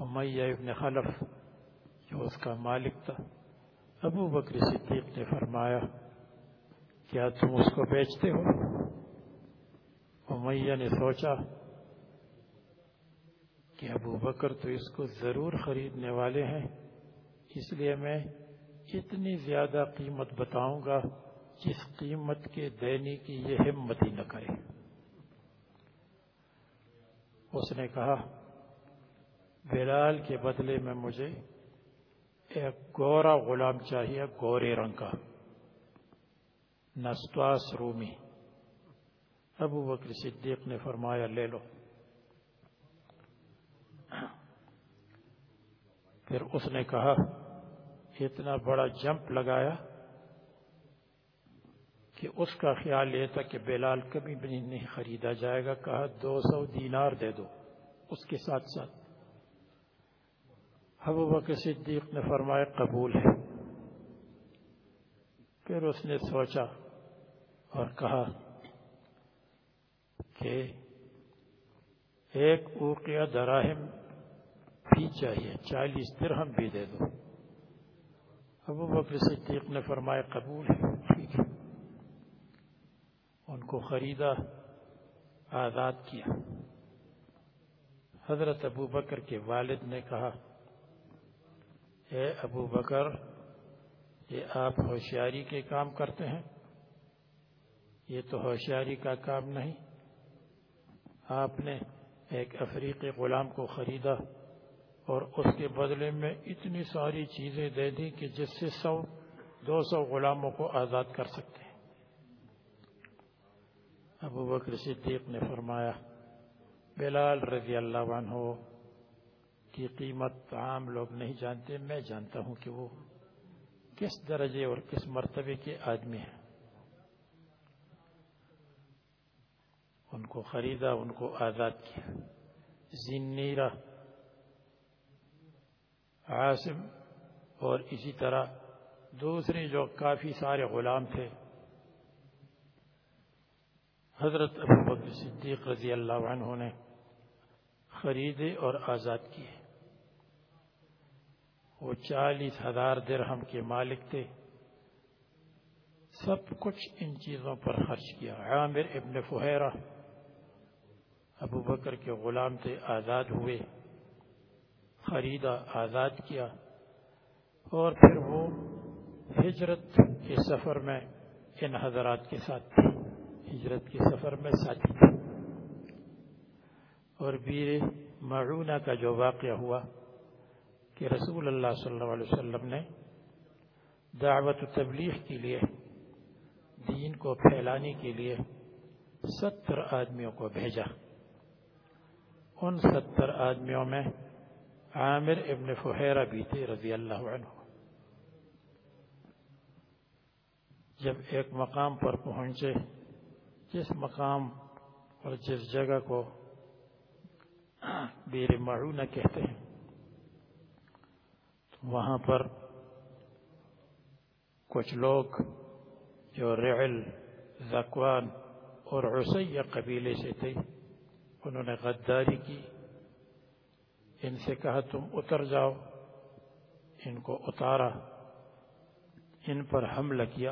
امیہ ابن خلف جو اس کا مالک تھا ابو بکر صدیق نے فرمایا کیا تم اس کو بیچتے ہو امیہ نے سوچا کہ ابو بکر تو اس کو ضرور خریدنے والے ہیں اس لیے میں اتنی زیادہ قیمت بتاؤں گا جس قیمت کے دینی کی یہ ہمت ہی نہ کرے اس نے کہا بلال کے بدلے میں مجھے ایک گورا غلام چاہیے گورے رنگ کا نستواس رومی ابو بکر صدیق نے فرمایا لے لو پھر اس نے کہا اتنا بڑا جمپ لگایا کہ اس کا خیال یہ تھا کہ بلال کبھی بھی نہیں خریدا جائے گا کہا دو سو دینار دے دو اس کے ساتھ ساتھ ابو بکر صدیق نے فرمایا قبول ہے پھر اس نے سوچا اور کہا کہ ایک اوقیہ دراہم بھی چاہیے چالیس درہم بھی دے دو ابو بکر صدیق نے فرمایا قبول ہے ٹھیک ہے ان کو خریدا آزاد کیا حضرت ابو بکر کے والد نے کہا اے ابو بکر یہ آپ ہوشیاری کے کام کرتے ہیں یہ تو ہوشیاری کا کام نہیں آپ نے ایک افریقی غلام کو خریدا اور اس کے بدلے میں اتنی ساری چیزیں دے دی کہ جس سے سو دو سو غلاموں کو آزاد کر سکتے ہیں ابو بکر صدیق نے فرمایا بلال رضی اللہ عنہ کی قیمت عام لوگ نہیں جانتے میں جانتا ہوں کہ وہ کس درجے اور کس مرتبے کے آدمی ہیں ان کو خریدا ان کو آزاد کیا عاصم اور اسی طرح دوسرے جو کافی سارے غلام تھے حضرت ابو بکر صدیق رضی اللہ عنہ نے خریدے اور آزاد کیے وہ چالیس ہزار درہم کے مالک تھے سب کچھ ان چیزوں پر خرچ کیا عامر ابن فہیرہ ابو بکر کے غلام تھے آزاد ہوئے خریدا آزاد کیا اور پھر وہ ہجرت کے سفر میں ان حضرات کے ساتھ ہجرت کے سفر میں ساتھی تھے اور بیر معونہ کا جو واقعہ ہوا کہ رسول اللہ صلی اللہ علیہ وسلم نے دعوت و تبلیغ کے لیے دین کو پھیلانے کے لیے ستر آدمیوں کو بھیجا ان ستر آدمیوں میں عامر ابن بھی تھے رضی اللہ عنہ جب ایک مقام پر پہنچے جس مقام اور جس جگہ کو بیر معونہ کہتے ہیں وہاں پر کچھ لوگ جو رعل زکوان اور عسیہ قبیلے سے تھے انہوں نے غداری کی ان سے کہا تم اتر جاؤ ان کو اتارا ان پر حملہ کیا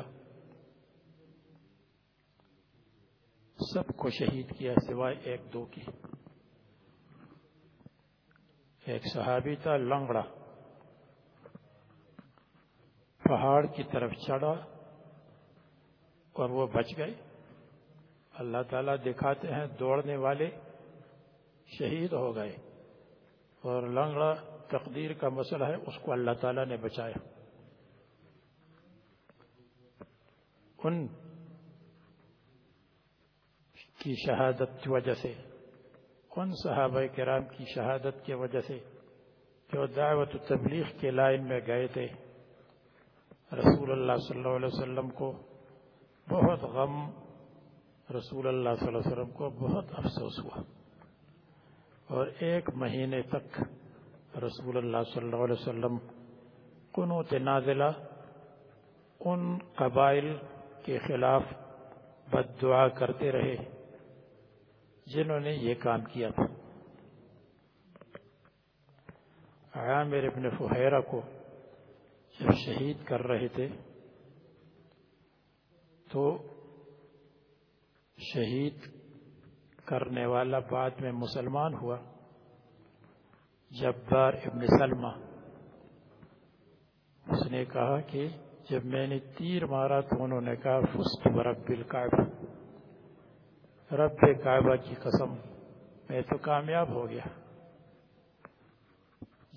سب کو شہید کیا سوائے ایک دو کی ایک صحابی تھا لنگڑا پہاڑ کی طرف چڑھا اور وہ بچ گئے اللہ تعالیٰ دکھاتے ہیں دوڑنے والے شہید ہو گئے اور لنگڑا تقدیر کا مسئلہ ہے اس کو اللہ تعالیٰ نے بچایا ان کی شہادت کی وجہ سے ان صحابہ کرام کی شہادت کی وجہ سے جو دعوت و تبلیغ کے لائن میں گئے تھے رسول اللہ صلی اللہ علیہ وسلم کو بہت غم رسول اللہ صلی اللہ علیہ وسلم کو بہت افسوس ہوا اور ایک مہینے تک رسول اللہ صلی اللہ علیہ وسلم قنوت کنو تنازلہ ان قبائل کے خلاف بد دعا کرتے رہے جنہوں نے یہ کام کیا تھا عامر ابن فحیرہ کو جب شہید کر رہے تھے تو شہید کرنے والا بعد میں مسلمان ہوا جبار ابن سلمہ اس نے کہا کہ جب میں نے تیر مارا تو انہوں نے کہا فسٹ برب کا رب کعبہ کی قسم میں تو کامیاب ہو گیا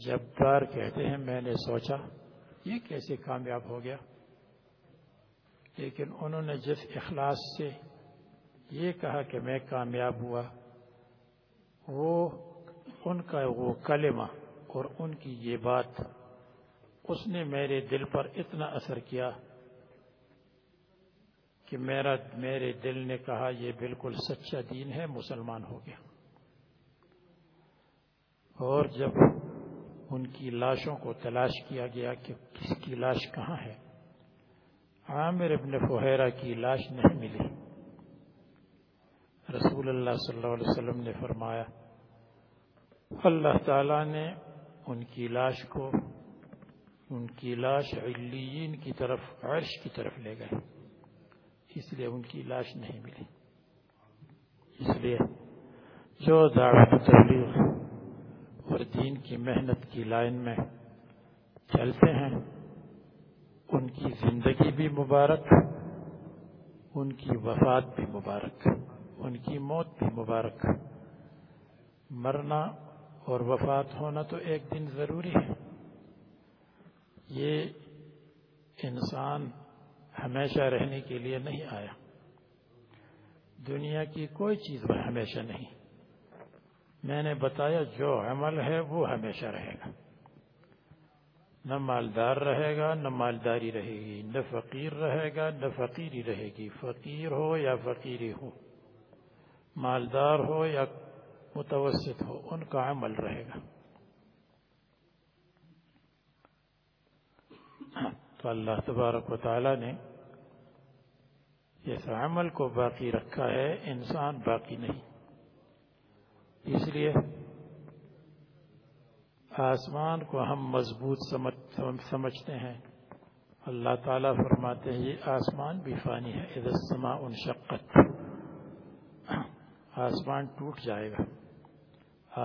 جبار کہتے ہیں میں نے سوچا یہ کیسے کامیاب ہو گیا لیکن انہوں نے جس اخلاص سے یہ کہا کہ میں کامیاب ہوا وہ ان کا وہ کلمہ اور ان کی یہ بات اس نے میرے دل پر اتنا اثر کیا کہ میرا میرے دل نے کہا یہ بالکل سچا دین ہے مسلمان ہو گیا اور جب ان کی لاشوں کو تلاش کیا گیا کہ کس کی لاش کہاں ہے عامر ابن فہیرہ کی لاش نہیں ملی رسول اللہ صلی اللہ علیہ وسلم نے فرمایا اللہ تعالیٰ نے ان کی لاش کو ان کی لاش علیین کی طرف عرش کی طرف لے گئے اس لیے ان کی لاش نہیں ملی اس لیے جو دعوت تبلیغ دین کی محنت کی لائن میں چلتے ہیں ان کی زندگی بھی مبارک ان کی وفات بھی مبارک ان کی موت بھی مبارک مرنا اور وفات ہونا تو ایک دن ضروری ہے یہ انسان ہمیشہ رہنے کے لیے نہیں آیا دنیا کی کوئی چیز ہمیشہ نہیں میں نے بتایا جو عمل ہے وہ ہمیشہ رہے گا نہ مالدار رہے گا نہ مالداری رہے گی نہ فقیر رہے گا نہ فقیری رہے گی فقیر ہو یا فقیری ہو مالدار ہو یا متوسط ہو ان کا عمل رہے گا تو اللہ تبارک و تعالی نے اس عمل کو باقی رکھا ہے انسان باقی نہیں اس لیے آسمان کو ہم مضبوط سمجھتے ہیں اللہ تعالیٰ فرماتے ہیں یہ آسمان بھی فانی ہے آسمان ٹوٹ جائے گا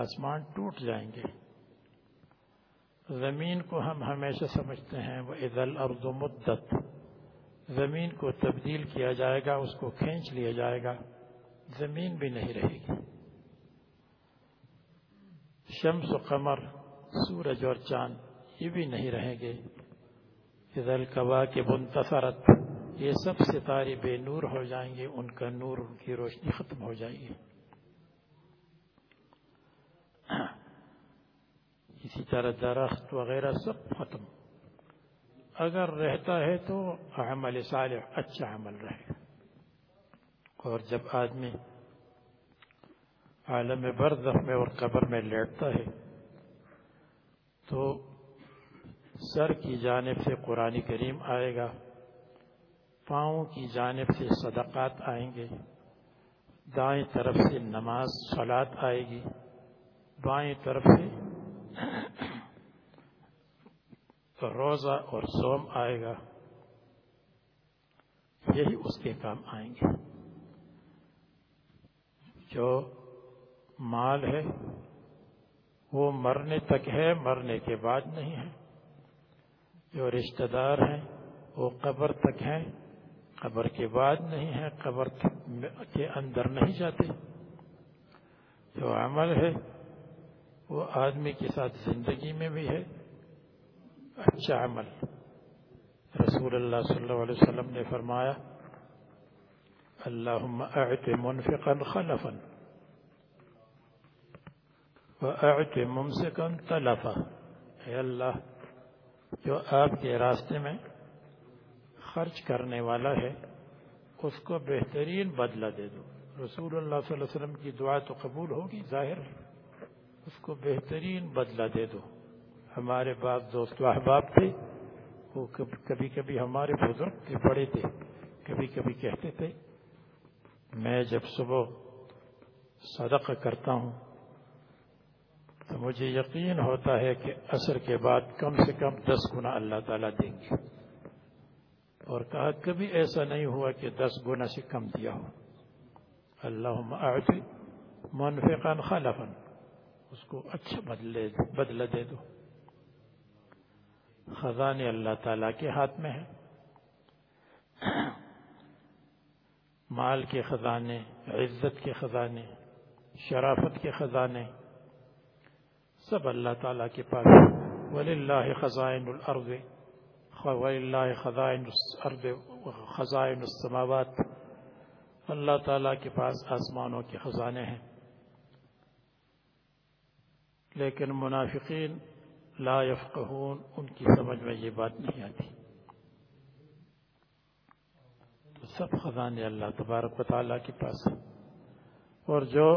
آسمان ٹوٹ جائیں گے زمین کو ہم ہمیشہ سمجھتے ہیں وہ ادل اور مدت زمین کو تبدیل کیا جائے گا اس کو کھینچ لیا جائے گا زمین بھی نہیں رہے گی شمس و قمر سورج اور چاند یہ بھی نہیں رہیں گے یہ سب ستارے بے نور ہو جائیں گے ان کا نور ان کی روشنی ختم ہو جائے گی اسی طرح درخت وغیرہ سب ختم اگر رہتا ہے تو عمل صالح اچھا عمل رہے اور جب آدمی عالم برزخ میں اور قبر میں لیٹتا ہے تو سر کی جانب سے قرآن کریم آئے گا پاؤں کی جانب سے صدقات آئیں گے دائیں طرف سے نماز صلات آئے گی بائیں طرف سے روزہ اور سوم آئے گا یہی اس کے کام آئیں گے جو مال ہے وہ مرنے تک ہے مرنے کے بعد نہیں ہے جو رشتہ دار ہیں وہ قبر تک ہیں قبر کے بعد نہیں ہے قبر کے اندر نہیں جاتے جو عمل ہے وہ آدمی کے ساتھ زندگی میں بھی ہے اچھا عمل رسول اللہ صلی اللہ علیہ وسلم نے فرمایا اللہم اعت منفقا خلفا وہ مُمْسِكًا تَلَفَ اے اللہ جو آپ کے راستے میں خرچ کرنے والا ہے اس کو بہترین بدلہ دے دو رسول اللہ صلی اللہ علیہ وسلم کی دعا تو قبول ہوگی ظاہر اس کو بہترین بدلہ دے دو ہمارے بعض دوست و احباب تھے وہ کبھی کبھی ہمارے بزرگ کے بڑے تھے کبھی کبھی کہتے تھے میں جب صبح صدق کرتا ہوں تو مجھے یقین ہوتا ہے کہ اثر کے بعد کم سے کم دس گنا اللہ تعالیٰ دیں گے اور کہا کبھی ایسا نہیں ہوا کہ دس گنا سے کم دیا ہو اللہ منفی منفقان خالفن اس کو اچھا بدلہ دے دو خزانے اللہ تعالیٰ کے ہاتھ میں ہے مال کے خزانے عزت کے خزانے شرافت کے خزانے سب اللہ تعالیٰ کے پاس ولی اللہ تعالیٰ کے پاس آسمانوں کے خزانے ہیں لیکن منافقین لا یفقہون ان کی سمجھ میں یہ بات نہیں آتی تو سب خزانے اللہ تبارک و تعالیٰ کے پاس اور جو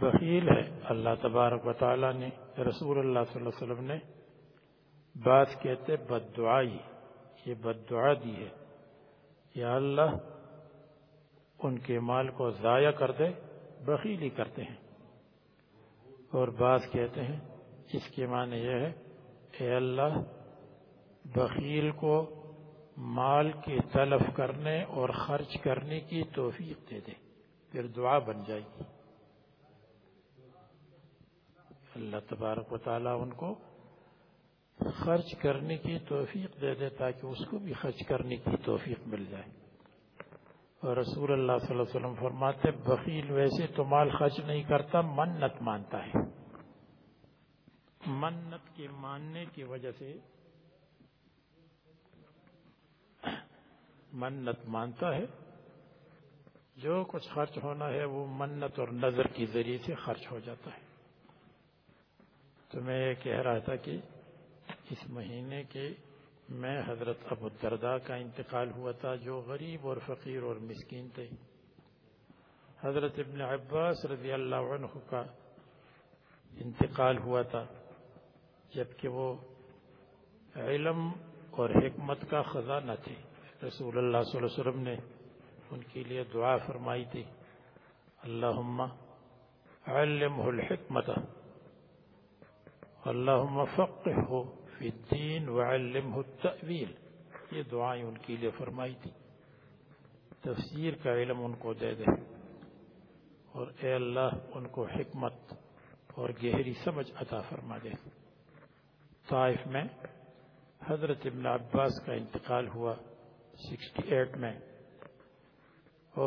بخیل ہے اللہ تبارک و تعالیٰ نے رسول اللہ صلی اللہ علیہ وسلم نے بات کہتے بد دعائی یہ بد دعا دی ہے یا اللہ ان کے مال کو ضائع کر دے بخیل ہی کرتے ہیں اور بعض کہتے ہیں اس کے معنی یہ ہے اے اللہ بخیل کو مال کے تلف کرنے اور خرچ کرنے کی توفیق دے دے پھر دعا بن جائے گی اللہ تبارک و تعالیٰ ان کو خرچ کرنے کی توفیق دے دے تاکہ اس کو بھی خرچ کرنے کی توفیق مل جائے اور رسول اللہ صلی اللہ علیہ وسلم فرماتے بخیل ویسے تو مال خرچ نہیں کرتا منت مانتا ہے منت کے ماننے کی وجہ سے منت مانتا ہے جو کچھ خرچ ہونا ہے وہ منت اور نظر کے ذریعے سے خرچ ہو جاتا ہے تو میں یہ کہہ رہا تھا کہ اس مہینے کے میں حضرت ابو الدردا کا انتقال ہوا تھا جو غریب اور فقیر اور مسکین تھے حضرت ابن عباس رضی اللہ عنہ کا انتقال ہوا تھا جبکہ وہ علم اور حکمت کا خزانہ تھے رسول اللہ صلی اللہ علیہ وسلم نے ان کے لیے دعا فرمائی تھی اللہم علمہ الحکمت اللهم فقه في الدين وعلمه التأويل یہ دعائیں ان کے لیے فرمائی تھی تفسیر کا علم ان کو دے دے اور اے اللہ ان کو حکمت اور گہری سمجھ عطا فرما دے طائف میں حضرت ابن عباس کا انتقال ہوا 68 میں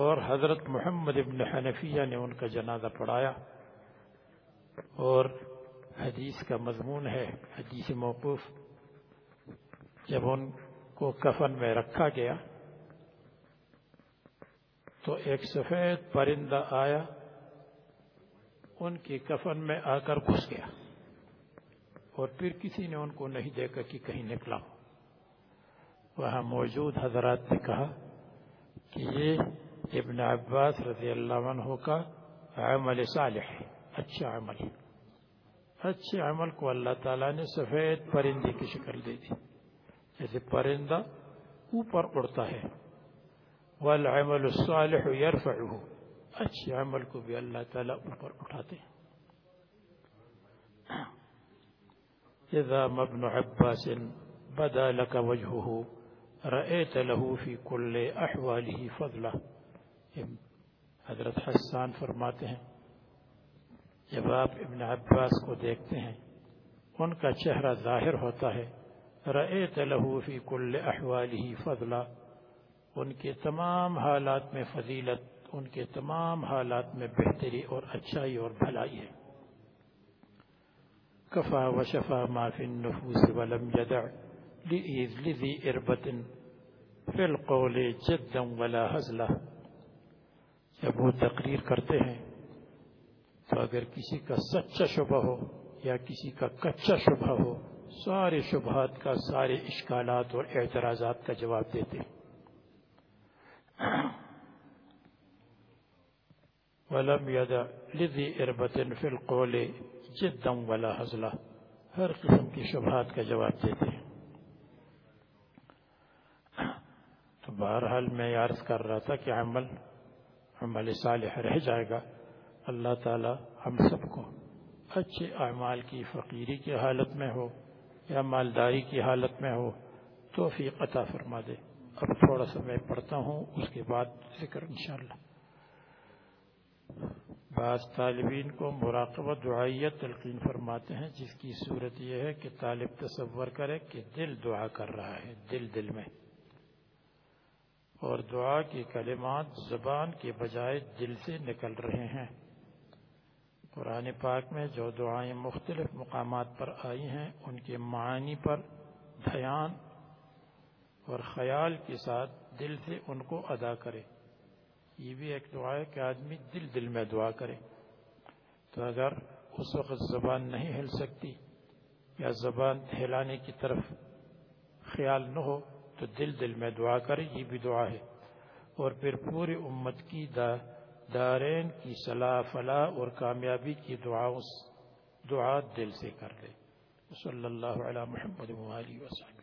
اور حضرت محمد ابن حنفیہ نے ان کا جنازہ پڑھایا اور حدیث کا مضمون ہے حدیث موقف جب ان کو کفن میں رکھا گیا تو ایک سفید پرندہ آیا ان کی کفن میں آ کر گھس گیا اور پھر کسی نے ان کو نہیں دیکھا کہ کہیں نکلا وہاں موجود حضرات نے کہا کہ یہ ابن عباس رضی اللہ عنہ کا عمل صالح ہے اچھا عمل ہے اچھے عمل کو اللہ تعالیٰ نے سفید پرندے کی شکل دے دی جیسے پرندہ اوپر اڑتا ہے والعمل الصالح يرفعه اچھے عمل کو بھی اللہ تعالیٰ اوپر اٹھاتے ہیں اذا مبن عباس بدا لك وجهه رأيت له في كل احواله فضلہ حضرت حسان فرماتے ہیں جب آپ ابن عباس کو دیکھتے ہیں ان کا چہرہ ظاہر ہوتا ہے لہو فی کل احوالی فضلہ ان کے تمام حالات میں فضیلت ان کے تمام حالات میں بہتری اور اچھائی اور بھلائی ہے کفا و شفا ما فی النفوس ولم لذی اربت فی القول ولا حزلہ جب وہ تقریر کرتے ہیں تو اگر کسی کا سچا شبہ ہو یا کسی کا کچا شبہ ہو سارے شبہات کا سارے اشکالات اور اعتراضات کا جواب دیتے جدلہ ہر قسم کی شبہات کا جواب دیتے تو بہرحال میں عرض کر رہا تھا کہ عمل عمل صالح رہ جائے گا اللہ تعالی ہم سب کو اچھے اعمال کی فقیری کی حالت میں ہو یا مالداری کی حالت میں ہو توفیق عطا فرما دے اب تھوڑا سا میں پڑھتا ہوں اس کے بعد ذکر انشاءاللہ بعض طالبین کو مراقبہ دعائیت تلقین فرماتے ہیں جس کی صورت یہ ہے کہ طالب تصور کرے کہ دل دعا کر رہا ہے دل دل میں اور دعا کی کلمات زبان کے بجائے دل سے نکل رہے ہیں قرآن پاک میں جو دعائیں مختلف مقامات پر آئی ہیں ان کے معنی پر دھیان اور خیال کے ساتھ دل سے ان کو ادا کرے یہ بھی ایک دعا ہے کہ آدمی دل دل میں دعا کرے تو اگر اس وقت زبان نہیں ہل سکتی یا زبان ہلانے کی طرف خیال نہ ہو تو دل دل میں دعا کرے یہ بھی دعا ہے اور پھر پوری امت کی دعا دارین کی صلاح فلاح اور کامیابی کی دعاؤں دعا دل سے کر لے صلی اللہ علیہ محمد
وسلم